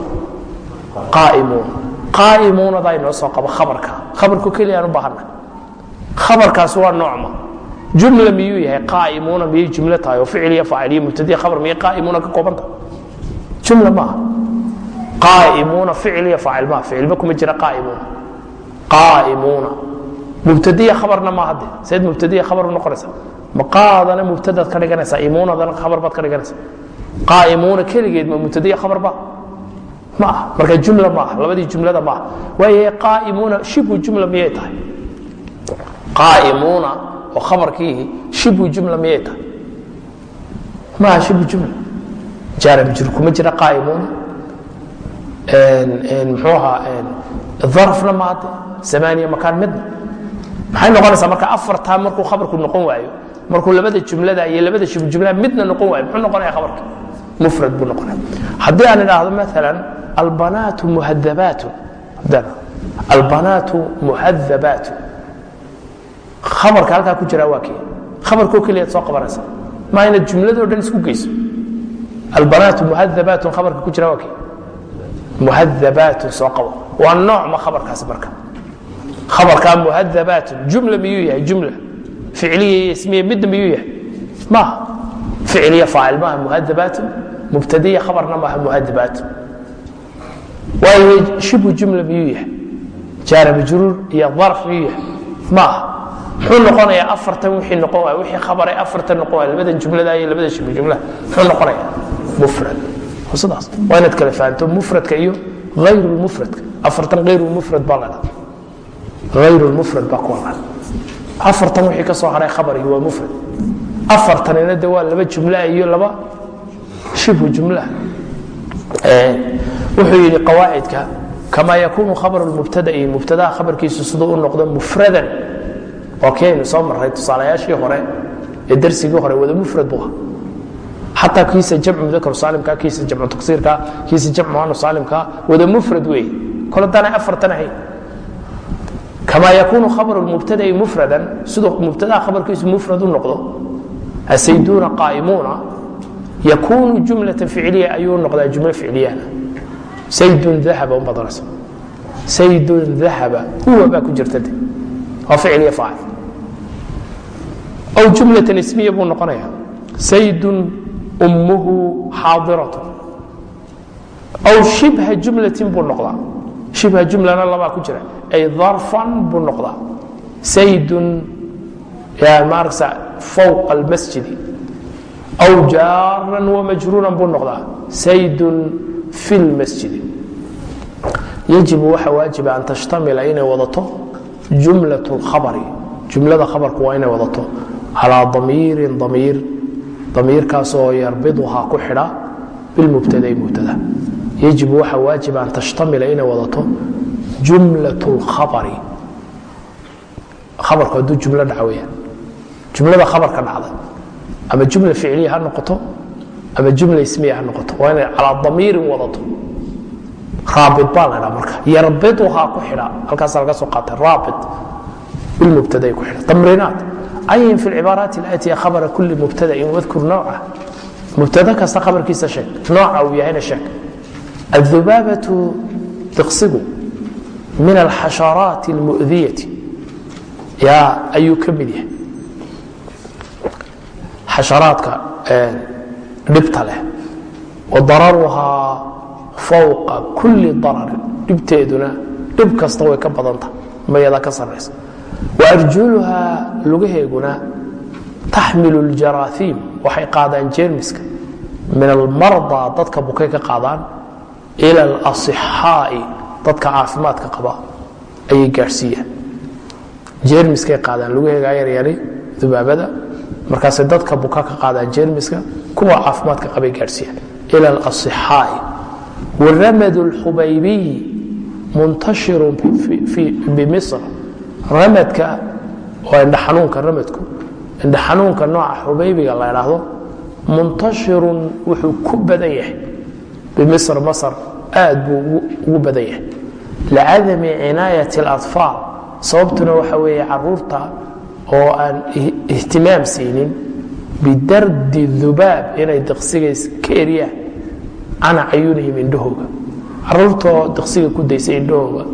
Qaa'imuuna qaa'imuunadaa inoo soo qabo khabarka. Khabarku keliyaan u baahana. Khabarkaas waa noocma jumla miyuu yahay? Qaa'imuuna miyay jumlo tahay? Oo ficil iyo faacil iyo mubtadiya khabar miyay qaa'imuuna ka koobanta jumla maaha qaa'imuuna ficil iyo faacil maaha ficilba kuma jira qaa'imuuna qaa'imuuna mubtadiya khabarna maaha de seed mubtadiya khabar noqonaysa. Ma qaadana mubtadaad ka dhiganaysaa imuunadana khabar baad ka dhiganaysaa qaa'imuuna keligeed ma mubtadiya khabar ba? Ma aha. Marka jumla maaha labadii jumlada maaha waayahay qaa'imuuna shibhu jumla miyay tahay? Qaa'imuuna oo khabarkiihi shibhu jumla miyay tahay? Maaha shibhu jumla. Jaara majruur kuma jira qaa'imuuna. Muxuu ahaa darafna maade zamaaniya makaan midna maxay noqonaysaa? Marka afartaa markuu khabarku noqon waayo markuu labada jumlada iyo labada jumlada midna noqon waayo muxuu noqonaya khabarka? Mufrad buu noqonaya haddii aan idhaahdo maalan albanaatu muhadabaatu albanaatu muhadabaatu khabarka halkaa ku jira waa kee? Khabarkoo keliyaad soo qabanaysa maa inaad jumladoo dhan isku geyso? Albanaatu muhadabaatun khabarka ku jira waa kee? Muhadabaatun soo qabo. Waa noocma khabarkaasi marka khabarkaa muhadabaatun jumla miyuu yahay jumla? Ficliya iyo ismiya midna miyuu yahay? Maaha ficliya faacil maaha muhadabaatun mubtadiya khabarna maaha muhadabaatun waayo shibhu jumla miyuu yahay? Jaara majruur iyo darf miyuu yahay? Maaha muxuu noqonayaa afartan wixii noqon waaya wixii khabaray afartan noqon waaya labadan jumlada iyo labada shibhu jumla. Muxuu noqonayaa mufrad. Sidaas waa inaad kala fahanto mufradka iyo hayr lmufradka afartan hayr lmufrad baa ladha hayr lmufrad baa kuwa ladha afartan wixii ka soo haray khabarigi waa mufrad afartanina de waa laba jumla iyo laba shibhu jumla wuxuu yidhi qawaacidka kama yakunu khabar mubtada'i mubtadaha khabarkiisu siduu u noqdo mufradan waa kii aynu soo marray tusaalayaashii hore ee darsigii hore wada mufrad buu aha xataa kiisa jamcu mudakar saalimka kiisa jamcu taksiirka kiisa jamcu muanu saalimka wada mufrad weeye kol haddaanay afartan ahayn kama yakunu khabar mubtada'i mufradan siduu mubtadaha khabarkiisu mufrad u noqdo asayduuna qaa'imuuna yakunu jumlatan ficliya ayuu noqdaa jumlo ficliyana saydun dahaba un badanaysa saydun dahaba huwa baa ku jirta de waa ficil iyo faacil aw jumlatan ismiya buu noqonaya saydun ummuhu xaadiratu aw shibha jumlatin buu noqdaa shibha jumlana labaa ku jira. Ay darfan buu noqdaa. Saydun maaragsa fawqa almasjidi. Aw jaaran wamajruuran buu noqdaa. Saydun fi lmasjidi yajibu waxa waajiba an tashtamila inay wadato jumlat lkhabari jumlada khabarku waa inay wadato. Calaa damiirin damiir. Damiirkaasoo yarbiduhaa ku xidha bilmubtadai mubtada yajibu waxa waajiba an tashtamila inay wadato jumlat lkhabari khabarku hadduu jumlo dhaca weyaan jumlada khabarka dhacday ama jumla ficliya ha noqoto ama jumla ismiya ha noqoto waa inay calaa damiirin wadato. Raabit baa la dhaa marka. Yarbiduhaa ku xidha halkaasa laga soo qaatay raabit. Bilmubtadai ku xidha. Tamriinaat cayin fi lcibaaraati alaatiya khabara kuli mubtadain wadkur nooca. Mubtada kasta khabarkiisa sheeg. Nooca uu yahayna sheeg diqsigu min alxasharaati almu'diyati yaa ayuu ka mid yahay dhibta leh wa dararuhaa fowqa kulli dararin dhibteeduna dhib kasta way ka badanta mayada ka saraysa wa arjuluhaa lugaheeguna taxmilu اljaraahiim waxay qaadaan jeermiska min almardaa dadka bukay ka qaadaan ila alasixaa'i dadka caafimaadka qaba ayay gaadhsiiyaan. Jeermiskay qaadaan lugaheegaa yaryari dubaabada. Markaasay dadka buka ka qaadaan jeermiska kuwa caafimaadka qabay gaadhsiiyaan. Ila alasixaa'i waramad اlxubaybiyi muntashirun bimisr ramadka waa indha xanuunka ramadku. Indha xanuunka nooca xubaybiga la idhaahdo muntashirun wuxuu ku badan yahay bimisr masr aad buu ugu badan yahay licadami cinaayati اlaطfaal sababtuna waxa weeye caruurta oo aan ihtimaam siinin bidardi dubaab inay diqsiga ka eryaan cana cayunihim indhahooga caruurtoo diqsiga ku daysa indhahooga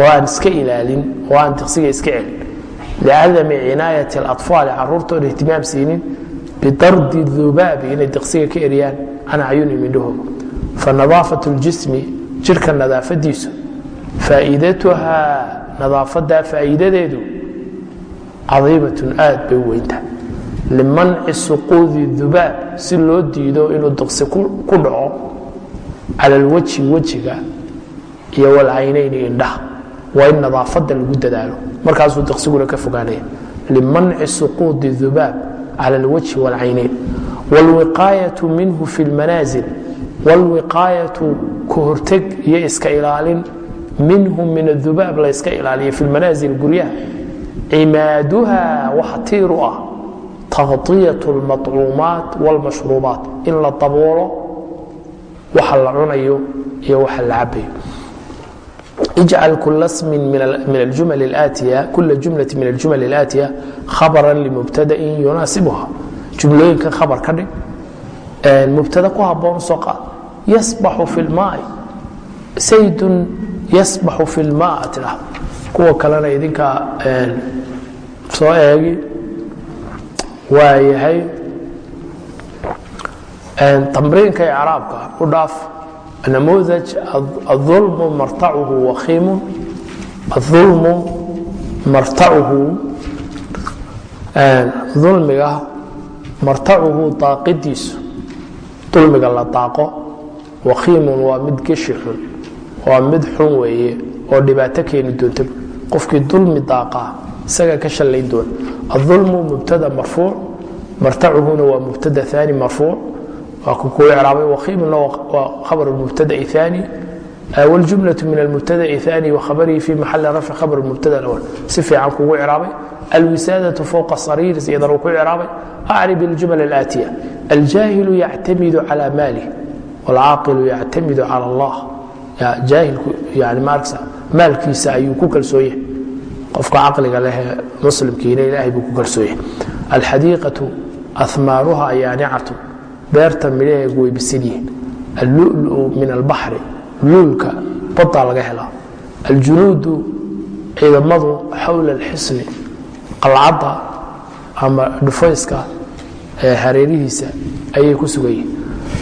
oo aan iska ilaalin oo aan diqsiga iska celin licadami cinaayati اlaطfaali caruurtoon ihtimaam siinin bidardi dubaabi inay diqsiga ka eryaan cana cayunihim indhahooga fanadaafaة اljismi jirka nadaafadiisu faa'iidatuhaa nadaafadaa faa'iidadeedu cadiimatun aad bay u weyntahay limanci suquudi dubaab si loo diido inuu diqsi ku dhaco cala alwajhi wejiga iyo walcaynayni indhaha waa in nadaafada lagu dadaalo markaasuu diqsiguna ka fogaanaya limanci suquudi dubaab cala alwajhi walcaynayn wاlwiqaayatu minhu fi اlmanaasil wاlwiqaayatu ka horteg iyo iska ilaalin minhu min adubaab la yska ilaaliya fi lmanaasil guryaha cimaaduha waxa tiir u ah takhطiyaة اlmaطcuumaat wاlmashruubaat in la daboolo waxa la cunayo iyo waxa la cabayo ijcal kula smin min aljuml اlaatiya kula jumlati min aljumal اlaatiya khabra limubtadain yunaasibuha jumlooyinkan khabar ka dhig mubtada ku haboon soo qaad yasbaxu fi lmaai saydun yasbaxu fi lmaa tidhahdo kuwa kalena idinkaa soo eegi waa yahay tamriinka icraabka u dhaaf namuudaj aulmu martacuhu wakiimun aulmu martacuhu ulmiga martacuhu daaqidiisu dulmiga la daaqo wakiimun waa mid geshi xun waa mid xun weeye oo dhibaato keeni doonta qofkii dulmi daaqaa isagaa ka shallayn doona aulmu mubtada marfuuc martacuhuna waa mubtada aani marfuuc waa ku kuu icraabay wakiimuna waa khabar mubtada aani wاljumlaة min almubtada aani wakhabarihi fi maxali rafci khabar mubtada awal si fiican kugu icraabay alwisaadaة fowqa sariir iyadana uu ku icraabay acrib اljumal اlaatiya aljaahilu yactamidu calى maalih wlcaaqilu yactamidu cal allah jaahilku yani maarksa maalkiisa ayuu ku kalsooye qofka caqliga lehee muslimkiina ilaahay buu ku kalsooye alxadiiqatu amaanuha ayaanicatu beerta midhaheegu way bisilyihiin allulu min albaxri luulka badaa laga helaa aljunuudu ciidamadu xowla alxisni qalcadda ama dhufayska hareerihiisa ayay ku sugayiin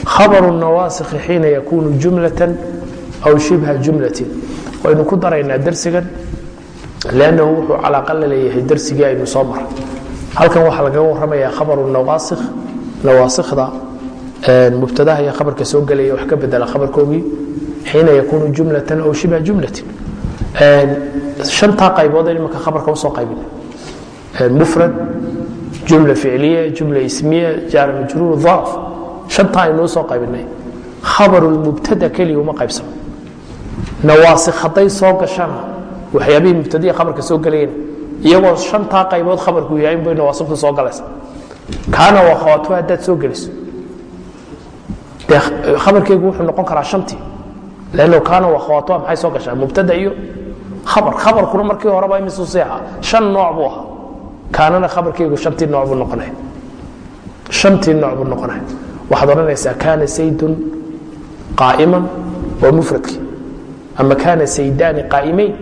khabaru nawaasikhi xiina yakuunu jumlatan aw shibha jumlatin waynu ku daraynaa darsigan lannahu wuxuu calaaqa la leeyahay darsigii aynu soo maray halkan waxaa lagaga warramayaa khabaru nawaasikh nawaasikda mubtadaha iyo khabarka soo gelaya wax ka bedela khabarkoogii xiina yakuunu jumlatan aw shibha jumlatin shantaa qaybood imika khabarka u soo qaybin mufrad jumla ficliya jumla ismiya jaar majruur daraf shantaa aynu u soo qaybinay. Khabarulmubtada keliya uma qaybsamo nawaasikh hadday soo gashana waxyaabihii mubtadiya khabarka soo gelayeen iyagoo shantaa qaybood khabarku yahay inbay nawaasiktu soo galaysa. Kaana waa khawaatu haddaad soo geliso dee khabarkeygu wuxuu noqon karaa shantii. Lanno kaana waa khawaatuha maxay soo gashaa mubtada iyo khabar. Khabarkuna markii horeba imisuu sii ahaa. Shan nooc buu ahaa. Kaanana khabarkeygu shantii nooc buu noqonaya shantii nooc buu noqonaya waxaad odhanaysaa kaana saydun qaa'iman waa mufradkii ama kaana saydaani qaa'imayn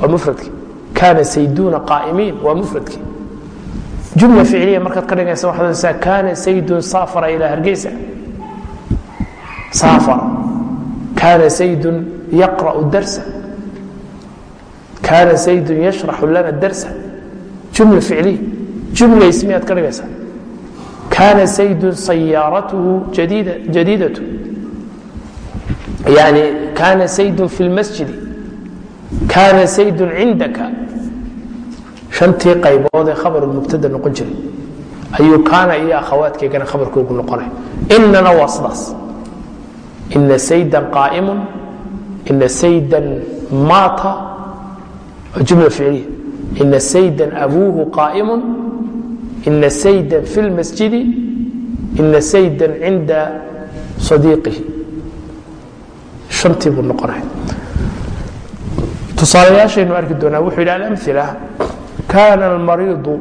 waa mufradkii kaana sayduuna qaa'imiin waa mufradkii jumla ficliya markaad ka dhigaysa waxaad odhanaysaa kaana saydun saafara ilaa hargeysa. Saafara. Kaana saydun yaqra'u darsa. Kaana saydun yashraxu lana darsa. Jumla ficliya. Jumla ismiyaad ka dhigaysaa kaana saydun sayaaratuhu jadiidatu yani kaana saydun fi lmasjidi kaana saydun cindaka shantii qaybood ee khabar mubtada noqon jiray ayuu kaana iyo akhawaadkeygana khabarkoogu noqonay inana waa sidaas ina saydan qaa'imun ina saydan maata jumla ficliya ina saydan abuuhu qaa'imun ina saydan fi lmasjidi ina saydan cinda sadiiqihi hantii buu noqonaya tusaalayaashaynu arki doonaa wuxuu yidhi alamila kaana almariidu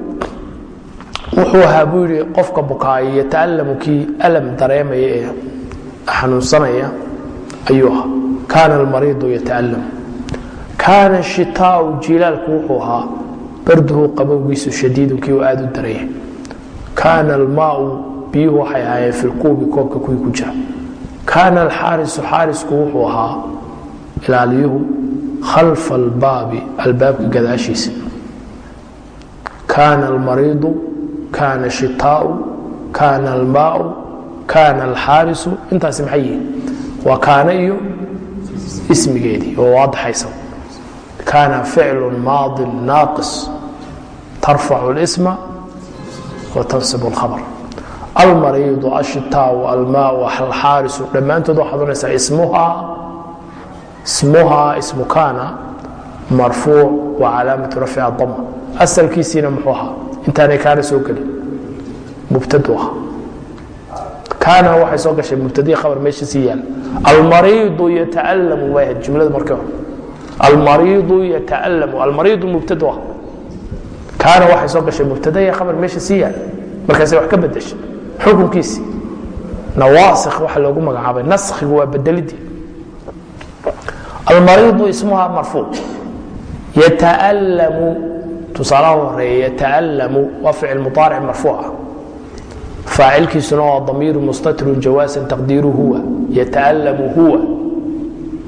wuxuu ahaa buu yidhi qofka bukaaya yata'alamu kii alam dareemaya ee xanuunsanaya ayuu ahaa kaana almariidu yata'alamu kaana shitaau jilaalku wuxuu ahaa barduhu qabowgiisu shadiidun kii uu aad u daraya kaana almaau biyuhu waxay ahaayeen fi lkuubi koobka kuwii ku jira. Kaana alxaarisu xaarisku wuxuu ahaa ilaaliyuhu khalfa albaabi albaabka gadaashiisa. Kaana almariidu kaana shitaau kaana almaau kaana alxaarisu intaasi maxay yihiin? Waa kaana iyo ismigeedii oo waadaxaysa kaana ficlu maadin naaqis tarfacu اlisma wa اlkhabr almariidu ashitaau almaau alxaarisu dhammaantood waxaad onaysaa ismuhaa ismuhaa ismu kaana marfuuc wa calaamatu rafci adama asalkiisiina muxuu ahaa? Intaanay kaana soo gelin. Mubtadu ahaa. Kaana waxay soo gashay mubtadii khabar meesha sii yaalla almariidu yata'alamu bay ahayd jumlada markii hore almariidu yata'alamu almariidu mubtadu ah kaana waxay soo gashay mubtadaya khabar meesha sii yaalla markaasay wax ka bedeshay xukunkiisi. Nawaasikh waxa loogu magacaabay. Naskhigu waa bedelidii almariidu ismuha marfuuc. Yata'alamu tusaalaha horreeya yata'alamu waa ficil mudaaric marfuuca faacilkiisuna waa damiiru mustatirun jawaasan taqdiiru huwa. Yata'alamu huwa.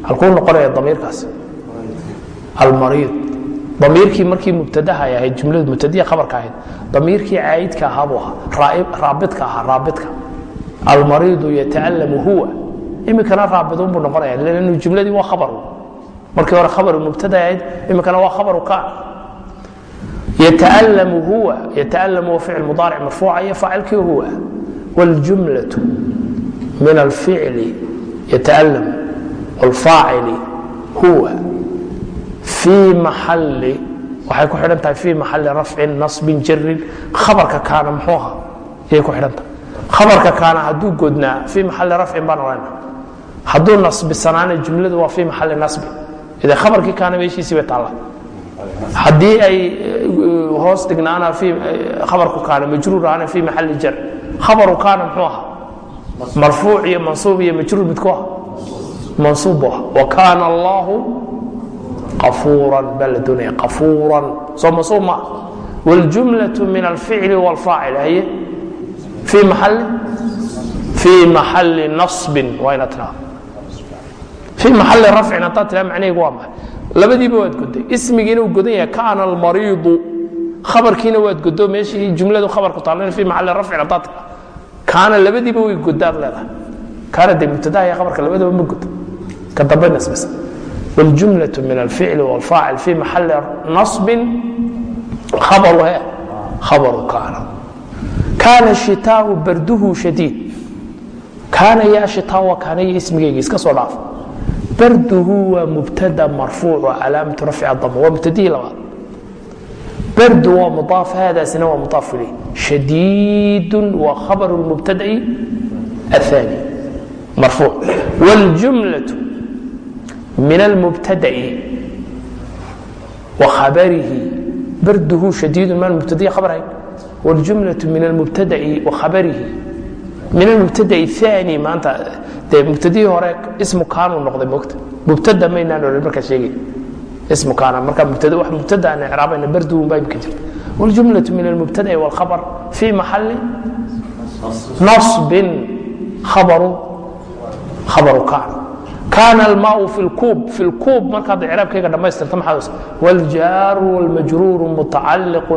Halkuu noqonaya damiirkaas almariid damiirkii markii mubtadahay ahayd jumladu mubtadiya khabarka ahayd damiirkii caa'idka ahaabuu ahaa raabidka ahaa raabidka. Almariidu yatacallamu huwa. Iminkana raabiduun buu noqonaya lannu jumladii waa khabaru markii hore khabaru mubtada ahayd iminkana waa khabaru ka. Yatacallamu huwa yatacallamu waa ficil mudaaric marfuuca iyo faacilkii huwa. Waljumlatu min alficli yatacallam walfaacili huwa fii maxali waxay ku xidhan tahay fii maxali rafcin nasbin jarin khabarka kaana muxuu ahaa ayay ku xidhan tahay khabarka kaana hadduu godnaa fii maxali rafcin baan odhana hadduu nasbisanaana jumladu waa fii maxali nasbin ide khabarkii kaana meeshiisii bay taalla haddii ay hoos dhignaana khabarku kaana majruur ahana fii maxali jar khabaru kaana muxuu ahaa marfuuc iyo mansuub iyo majruur midku ah mansuub bu ah wa kaana allahu afuuran baa la doonaya afuuran soo mansuub ma wاljumlaة min alficli wاlfaacil haye fii maali fii maxali naصbin waa ina tiraa fii maxali rafcin haddaad tiraa macnaheegu waa maxay labadiiba waad goday ismigiina uu godan yahay kaana almariidu khabarkiina waad godo meeshii jumladu khabarku taalana fii maxali rafcin haddaad tiraa kaana labadiiba way godaad leedahay kaana de mubtadaha iyo khabarka labadaba ma godo ka dambe nasbisa wاljumlaة min alficli wاlfaacil fii maxali naصbin khabaru he khabaru kaana kaana shitaau barduhu shadiid kaana ya shitaawa kaana iyo ismigeyga iska soo dhaaf barduhu waa mubtada marfuuc calaamatu rafci dama waa mubtadihii labaad bardu waa mudaaf hadaasina waa mudaaf ilayh shadiidu min almubtada'i wa khabarihi barduhu shadiidu ma mubtadai khabarhay waljumlatu min almubtada'i wa min almubtada'i aani maanta dee mubtadihii hore ismu kaanuu noqday moogta mubtada maynaan odhan markaa sheegay ismu kaana marka mubtada wax mubtada icraabayna barduhun baa imika jirta waljumlatu min almubtada'i walkhabar fi maxalli nasbin khabaru khabaru kaana kaana almaau fi lkuub fi lkuub markaad icraabkayga dhammaystirta maxaad wاljaaru wاlmajruuru mutacaliq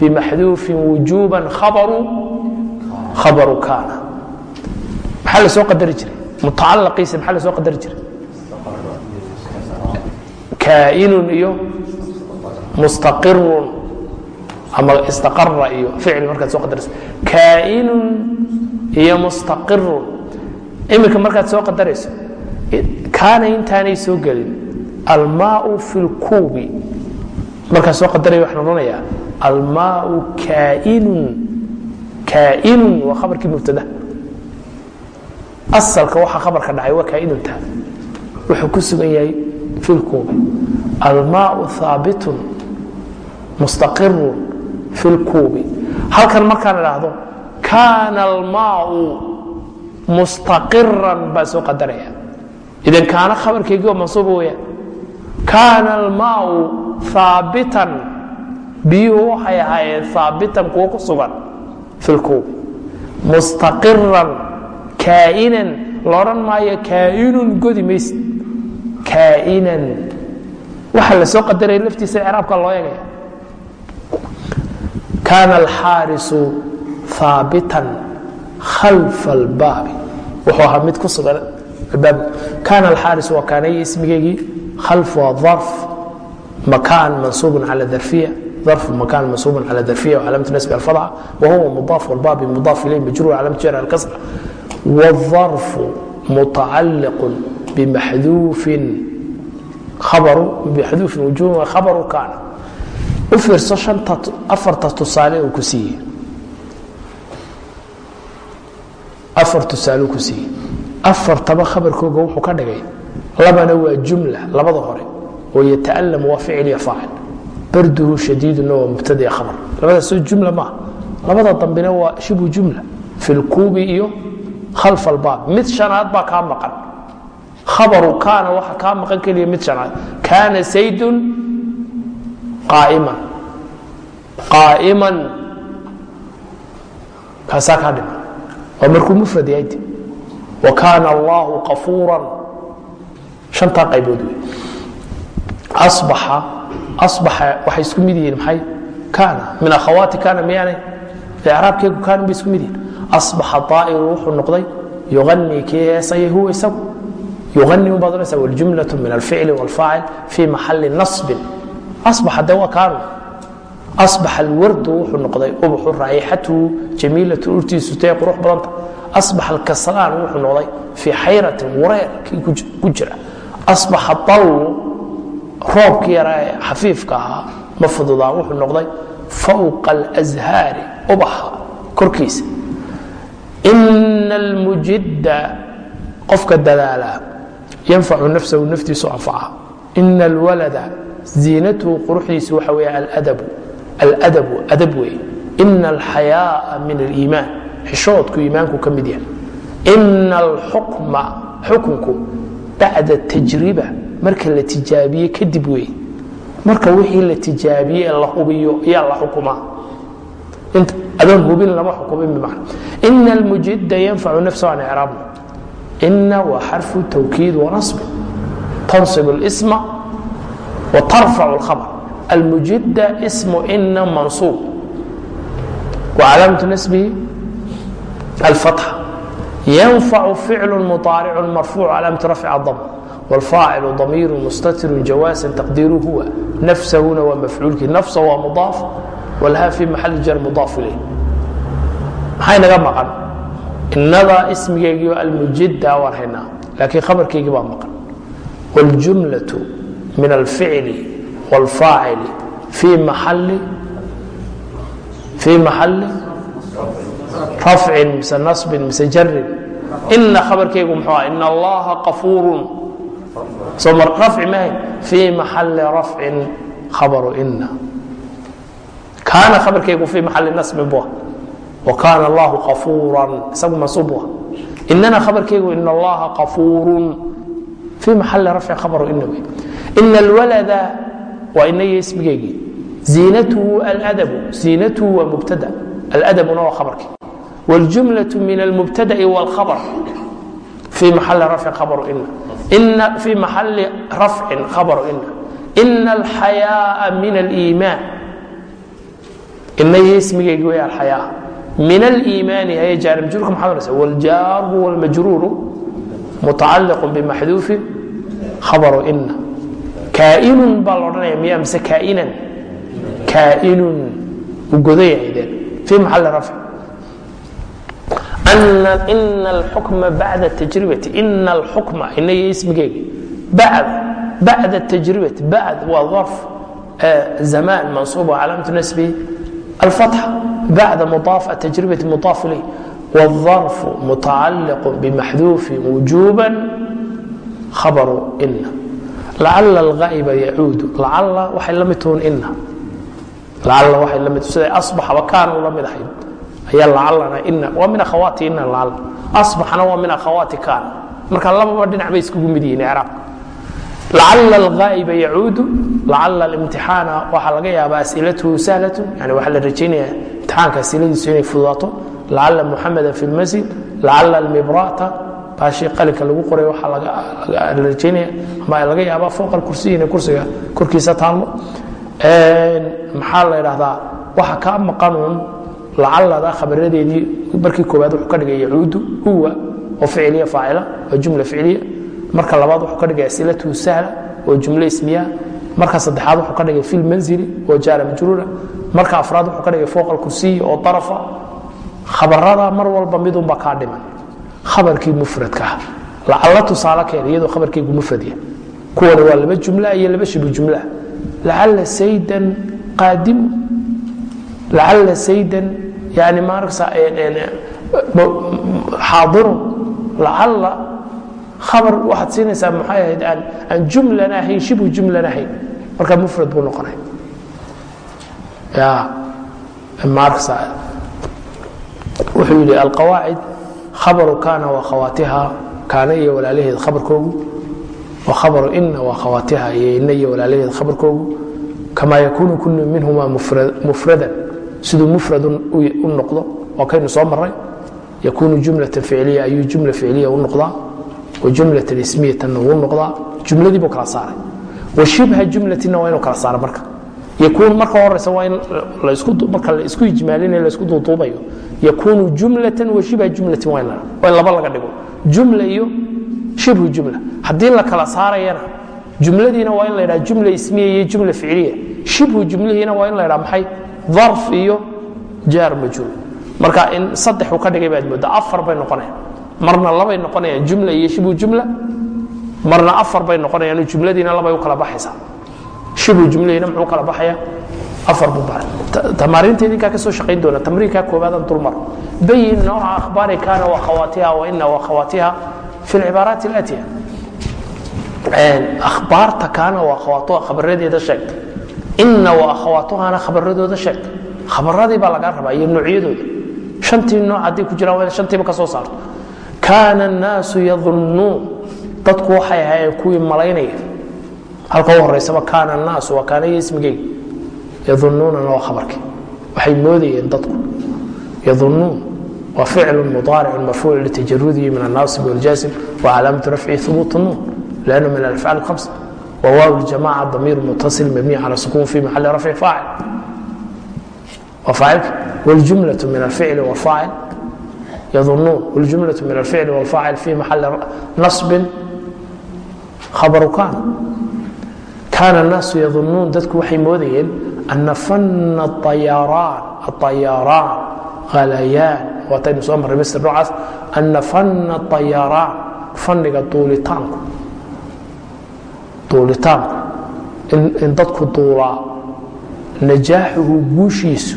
bimaxduufin wujuba khabaru khabaru kaana. Maxaa la soo qadari jiray? Mutacalaqiisa maxaa la soo qadari jiray? Kaa'inun iyo mustaqirun ama istaqara iyo ficil markaad soo qadarayso kaa'inun iyo mustaqirun iminka markaad soo qadarayso kaana intaanay soo gelin almaau fi lkuubi markaa soo qadaraya waxaan odhanayaa almaau kaainun kaainun waa khabarkii mubtada. Asalka waxa khabarka dhacay waa kaainunta. Wuxuu ku sugan yahay fi lkuubi almaau haabitun mustaqirun fi lkuubi halkan markaan idhaahdo kaana almaau mustaqiran baa soo qadaraya idan kaana khabarkeygii waa mansuuba weyaan kaana almaau haabitan biyuhu waxay ahaayeen haabitan kuwo ku sugan fi mustaqiran kaa'inan. Laodhan maayo kaa'inun godi maysid. Kaa'inan. Waxa la soo qadaraya laftiisa icraabka loo eegaya. Kaana alxaarisu haabitan khalfa albaabi wuxuu ahaa mid ku sugan كان الحارس waa kaanay ismigeygii khalف waa ظرف مكان منصوب على ذرفية ظرف مكان منصوب على ذرفية وعلامة نسب الفضعة وهو مضاف والباب مضاف إليه مجرور علامة جر الكسر والظرف متعلق بمحذوف خبر بمحذوف وجوه خبر كان u fiirso anta afarta tusaale uu ku siiyey afartaba khabarkooga wuxuu ka dhigay labana waa jumla labada hore oo yata'alamu waa ficil iyo faacil. Barduhu shadiiduna waa mubtada iyo khabar labadaasoo jumla maaha labada dambena waa shibhu jumla fi lkuubi iyo khalfa albaab mid shanaad baa kaa maqan. Khabaru kaana waxa kaa maqan keliya mid shanaad. Kaana saydun qaa'iman. Qaa'iman. Kaasaa kaa dhima waa markuu mufrad yahay wakaana allaahu qafuuran hantaa qaybood wey abaxa waxay isku mid yihiin maay kaana min akhawaati kaana miyaanay? Ecraabkeegu kaana bay isku mid yihiin. Asbaxa aa'iru wuxuu noqday yuqanii kii heesaya isagu. Yuqanii ubaad oranaysa waljumlatu min alficli waalfaacil fii maxalli nasbin. Asbaxa de waa kaanu. Asbaxa alwardu wuxuu noqday ubaxu raaixatuhu jamiilatu urtiisu tee qurux badanta asbaxa alkaslaan wuxuu noqday fii xayratin wareer kii ku jira asbaxa alwu roobkii yaraa ee xafiifka ahaa ma fududaa wuxuu noqday fawqa alazhaari ubaxa korkiisa ina almujidda qofka dadaalaa yanfacu nafsahu naftiisu anfaca ina alwalada ziinatuhu quruxdiisu waxa weeye aladabu aladabu adab weeye ina alxayaaa min aliimaan xishoodku iimaanku ka mid yahay. Ina alxukma xukunku bacda tajriba marka la tijaabiye kadib wey marka wixii la tijaabiye la hubiyo ayaa la xukumaa adoon hubin lama xukumin bimacna. Ina almujida yanfacu nafsahu an icraabna ina waa xarfu tawkiid wanasbi tansib اlsma watarfacu اlkhabr almujida ismu ina mansuub wa calaamatu nasbihi alfatxa yanfacu ficlu muطaaricu marfuuc calaamaة rafci dam wاlfaacilu damiiru mustatiru jawaasan taqdiiru huwa nafsahuna waa mafcuulkii nafsa waa mudaaf walha fi maxali jar mudaaf ilayh maxay naga maqan inada ismigeygii almujida waan haynaa laakiin khabarkeygii baa maqan wاljumlaة min alficli wاlfaacili fii maxali fii maxali rafcin mise nasbin mise jarin ina khabarkeygu muxuu ah in allaha qafuurun soo rafci mahay fii maxali rafcin khabaru ina kaana khabarkeygu fii maxali nasbin bu wa kaana allahu qafuuran isagu mansuub bu inana khabarkeygu in allaha qafuurun fii maxali rafcin khabaru ina wey ina alwalada waa inayo ismigeygii ziinatuhu aladabu ziinatuhu waa mubtada aladabuna waa khabarkii wاljumlaة min almubtada'i wاlkhabr fii maxali rafcin khabaru ina fii maxali rafcin khabaru ina ina alxayaaءa min aliimaan inayo ismigeygii way alxayaa min aliimaani haye jaarmajruurka maxaa odhanaysa wاljaaru wاlmajruuru mutacaliq bimaxduufin khabaru ina kaainun baa la odhanaya miya mise kaainan kaainun uu godan yahay deen fii maxali rafc ina alxukma bacda tajribati ina alxukma inayo ismigeegi bacda tajribati bacd waa darf zamaan mansuub calaamatu nasbihi alfatxa bacda mudaaf tajribati mudaaf ilayh wاlظarfu mutacaliq bimaxduufin wujuba khabaru ina lacala alghaiba yacuudu lacala waxay la mid tuun ina lacala waxay la mid siday asbaxaba kaanu la mid ahayd ayaa lacalana waa min akhawaati ina lacala asbaxna waa min akhawaati kaan marka lababa dhinac bay iskugu mid yihiin icraab lacala alghaa'iba yacuudu lacala alimtixaana waxaa laga yaabaa asilatuhu sahlatun yani waxaa la rajaynaya imtixaanka asiladiisu inay fududaato. Lacala muxameda fi lmasjid lacala almibrata baashii qalinka lagu qoray waxaa la rajaynaya ama laga yaabaa fooqa kursiyi inay kursiga korkiisa taallo. Maxaa la idhahdaa waxa kaa maqanuun lacalada khabaradeedii markii koowaad wuxuu ka dhigay yacuudu huwa oo ficiliya faacila oo jumla ficiliya. Marka labaad wuxuu ka dhigay asilatuhu sahla oo jumle ismiya. Marka saddexaad wuxuu ka dhigay fi lmanzili oo jaara majruura. Marka afraad wuxuu ka dhigay fooqa alkursiyi oo darafa. Khabarada mar walba midunba kaa dhiman. Khabarkii mufradka ah. Lacalla tusaale keen iyadoo khabarkeygu mufradya kuwana waa laba jumla iyo laba shibu jumla. Lacalla saydan qaadimu lacalla saydan yani maaragsa xaadirun lacalla khabar waxaad siinaysaa maxay ahayd aan aan jumlan ahayn shibu jumlan ahayn. Marka mufrad buu noqonay. Ya maaragsa wuxuu yidhi alqawaacid khabaru kana wa khawaatiha kaana iyo walaalaheed khabarkoogu wa khabaru ina wa khawaatiha iyo ina iyo walaalaheed khabarkoogu kama yakunu kulu minhuma mufradan siduu mufradun u noqdo oo kaynu soo maray yakunu jumlatan ficliya ayuu jumla ficliya u noqdaa wa jumlatan ismiyatanna wuu noqdaa jumladii buu kala saaray. Wa shibha jumlatinna waa inuu kala saara marka. Yakuun marka horeysa waa in marka la isku ijmaalinayo la isku duuduubayo yakuunu jumlatan wa shibha jumlatin waa in laba laga dhigo. Jumla iyo shibhu jumla. Haddii la kala saarayana jumladiina waa in la ydhaha jumla ismiya iyo jumla ficiliya shibhu jumlihiina waa in la ydhaha maxay darf iyo jaar majruur marka in saddexu ka dhigay baad moodaa afar bay noqonayaan. Marna labay noqonayaan jumla iyo shibhu jumla. Marna afar bay noqonayaan jumladiina labay u kala baxaysaa. Shibhu jumlihiina muxuu kala baxaya? Afar buu baxay. Tamaariinta idinkaa ka soo shaqayn doona tamriinkaa koobaadan dulmar. Bayin nooca akhbaari kaana wa khawaatiha wa ina wa khawaatiha fi lcibaaraati alaatiya. Akhbaarta kaana waa khawaatuha khabaradeeda sheeg ina wa akhawaatuhana khabaradooda sheeg. Khabaradii baa lagaa rabaa iyo noocyadooda. Shantii nooc haddii ku jiraan waa shantiiba ka soo saarto. Kaana annaasu yadunnuun dadku waxay ahaayeen kuwii malaynaya. Halka u horeysaba kaana annaasu waa kaanaya ismigeyga yadunnuunana waa khabarkii. Waxay moodayeen dadku. Yadunnuun waa ficlu mudaaricun marfuuc litajarudihi min annaasib waljaasim wa calaamatu rafcihi hubuut nuun lannu min alafcaal الhamsa wwaaw اljamaca damiir mutasil mabniy cala sukun fi maxali rafci faacil waa faacilka wاljumlaة min alficli wاlfaacil yadunuun wاljumlaة min alficli wاlfaacil fi maxali nasbin khabaru kaan kaana الnaasu yadunuun dadku waxay moodayeen ana fana الطayaraan الطayaraan halayaan waataynu soo marray misr noocaas ana fana الطayaraan fanniga duulitaanku duulitaanku in dadku duulaa najaaxuhu guushiisu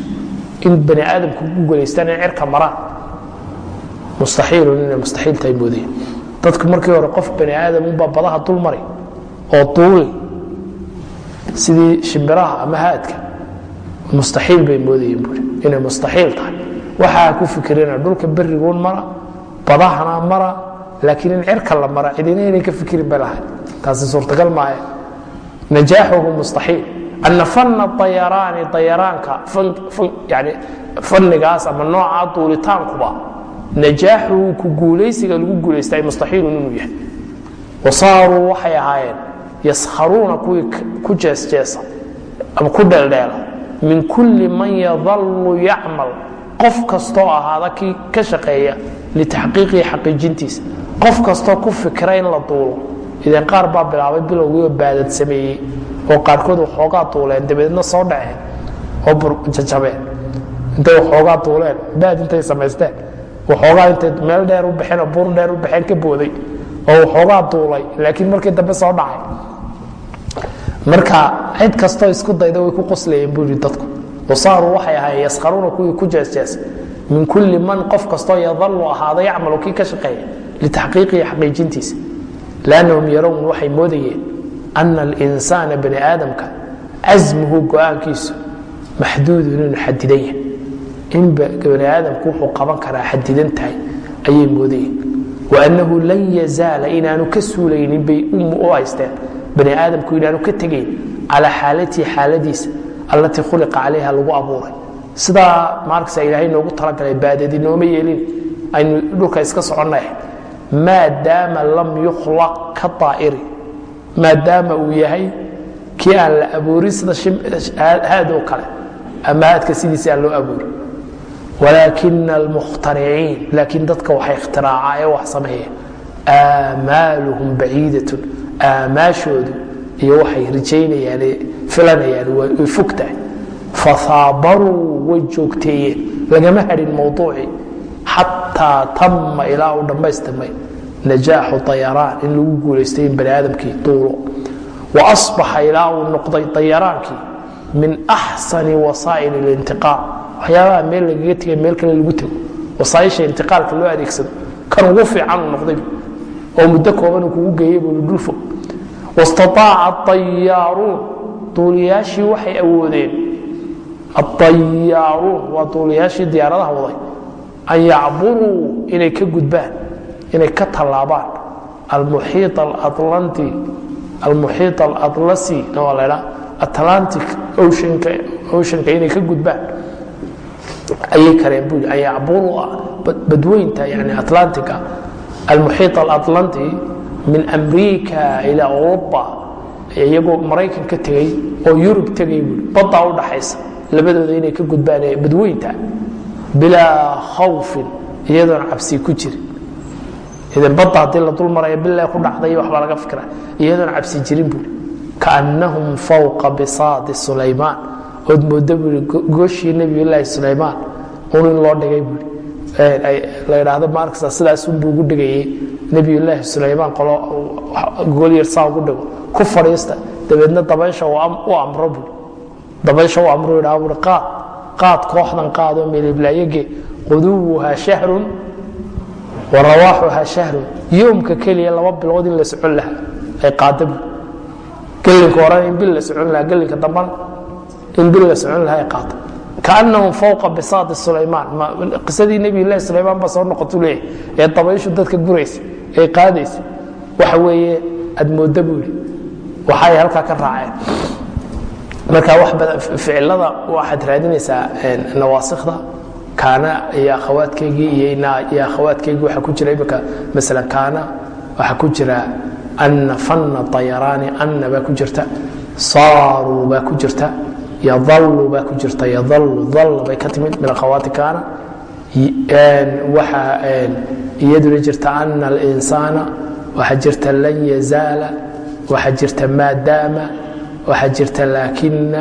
in bani aadamku ku guulaystaan in cirka maraan. Mustaxiilun inay mustaxiil tahay moodeen dadku markii hore qof bani aadam unbaa badaha dul mari oo duuli sidii shimbiraha ama haadka mustaxiil bay moodayeen buuri inay mustaxiil tahay. Waxaa ku fikirina dhulka berriguun mara badahana mara laakiin in cirka la mara cidina inay ka fikirin bay lahayd. Taasi suurtagal maahe najaaxuhu mustaxiil. Ana fana ayaraani ayaraanka yani fannigaas ama nooca duulitaankuba najaaxuhu ku guulaysiga lagu guulaystay mustaxiilun inuu yahay. Wasaaruu waxay ahaayeen yaskharuuna kuwii ku jeesjeesa ama ku dheeldheela min kulli man yadallu yacmal. Qof kastoo ahaada kii ka shaqeeya litaxqiiqihi xaqiijintiisa qof kastoo ku fikra in la duulo ideen qaar baa bilaabay bilowgii oo baadad sameeyey oo qaarkood waxoogaa duuleen dabadeedna soo dhaceen oo jajabeen intay waxoogaa duuleen baad intay samaysteen waxoogaa intay meel dheer u baxeen oo buur dheer u baxeen ka booday oo waxoogaa duulay laakiin markii dambe soo dhacay marka cid kastoo isku dayda way ku qoslayeen buu yidhi dadku wasaaruu waxay ahaayeen yaskharuuna kuwii ku jeesjees min kulli man qof kastoo yadalu ahaada yacmalu kii ka shaqeeya litaxqiiqihi xaqiijintiisa. Lanahum yarown waxay moodayeen ana alinsaana bani aadamka casmuhu go'aankiisu maxduudun inuu xadidan yahay. In bani aadamku wuxuu qaban karaa xadidan tahay ayay moodayeen. Waanahu lan yazaala inaanu ka suulaynin bay u haysteen. Bani aadamku inaanu ka tegayn calaa xaalatihi xaaladiisa allatii khuliqa calayha lagu abuuray sidaa maarkasa ilaahay noogu talagalay baadadi nooma yeelin aynu dhulka iska soconnay maadaama lam yukhlaq ka aa'iri maadaama uu yahay kii aan la abuurin sida haadoo kale ama haadka sidiisa aan loo abuurin. Walaakina almukhtariciin laakiin dadka waxay ikhtiraacaa ee wax sameeya aamaaluhum baciidatun aamaashoodu iyo waxay rajaynayaan filanayaan way fog tahay faaabaruu way joogteeyeen. lagama hadhin mawduucii xataa tama ilaa uu dhammaystirmay najaaxu ayaraan in lagu guulaystay in bani aadamkii duulo wa asbaxa ilaa uu noqday ayaraankii min axsani wasaa'il اlintiqaal waxyaabaha meel lagaga tegay meel kale lagu tego wasaaisha intiqaalka loo adeegsado kan ugu fiican uu noqday oo muddo kooban uu kugu geeyey buu dhul fog wastaaaca ayaaruun duuliyaashii waxay awoodeen aayaaruun waa duuliyaashii diyaaradaha waday an yacburuu inay ka gudbaan inay ka tallaabaan. almuxiiط alatlasi waa la dhaa atlantic oceanka inay ka gudbaan. ayay kareen buu an yacburuu badweynta yani atlantica almuxiiط alatlanti min amriika ilaa uruba iyagoo maraykan ka tegey oo yurub tegay buui baddaa u dhaxaysa labadooda inay ka gudbaan badweynta bilaa khawfin iyadoona cabsi ku jirin idan badda haddii la dul bilaa ku dhacday waxbaa laga fikra iyadoona cabsi jirin buui kaannahum fawqa bisaadi sulaymaan. Ood moodo buui gooshii nebiyulaahi sulaymaan. Un loo dhigay buui la idhaahdo maarkasta sidaasunbuu ugu dhigayey nebiyulaahi sulaymaan qolo goolyar saa ugu dhigo. Ku fadhiista. Dabeedna dabaysha u amro buui dabaysha u amro idhaa buui qaad qaad kooxdan qaadoo meeliblaayage quduwuhaa shahrun wa rawaaxuhaa shahrun. Yoomka keliya laba bilood in la socon lahaa ay qaada buui gelinka horan in bil la socon lahaa gelinka dambana in bil la socon lahaa ay qaada kaanahum fawqa bisaadi sulaymaan. Qisadii nebiyulahi sulaymaan baa soo noqotu leeyahy ee dabayshu dadka guraysa ee qaadaysa. Waxa weeye aad mooda buu yidhi. Waxay halkaa ka raaceen marka ficilada waxaad raadinaysaa nawaasikda kaana iyo akhawaadkeygii iyo inaa iyo akhawaadkeygii waxaa ku jira imika masalan kaana waxaa ku jira anna fanna dayaraani anna baa ku jirta saaruu baa ku jirta yadalu baa ku jirta yadalu dal bay ka timid min akhawaati kaana. Waxaa iyaduna jirta ana alinsaana waxaa jirta lan yazaala waxaa jirta maadaama waxaa jirta laakina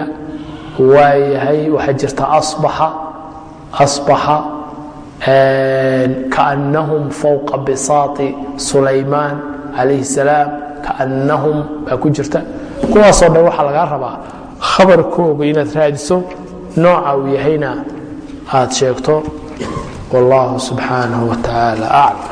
waayahay waxaa jirta abaxa asbaxa kaannahum fowqa bisaati sulaymaan calayhi salaam kaannahum baa ku jirta. Kuwaasoo dhan waxaa lagaa rabaa khabarkooga inaad raadiso nooca uu yahayna aad sheegto. Wallahu subxaanaه wa tacaala aclam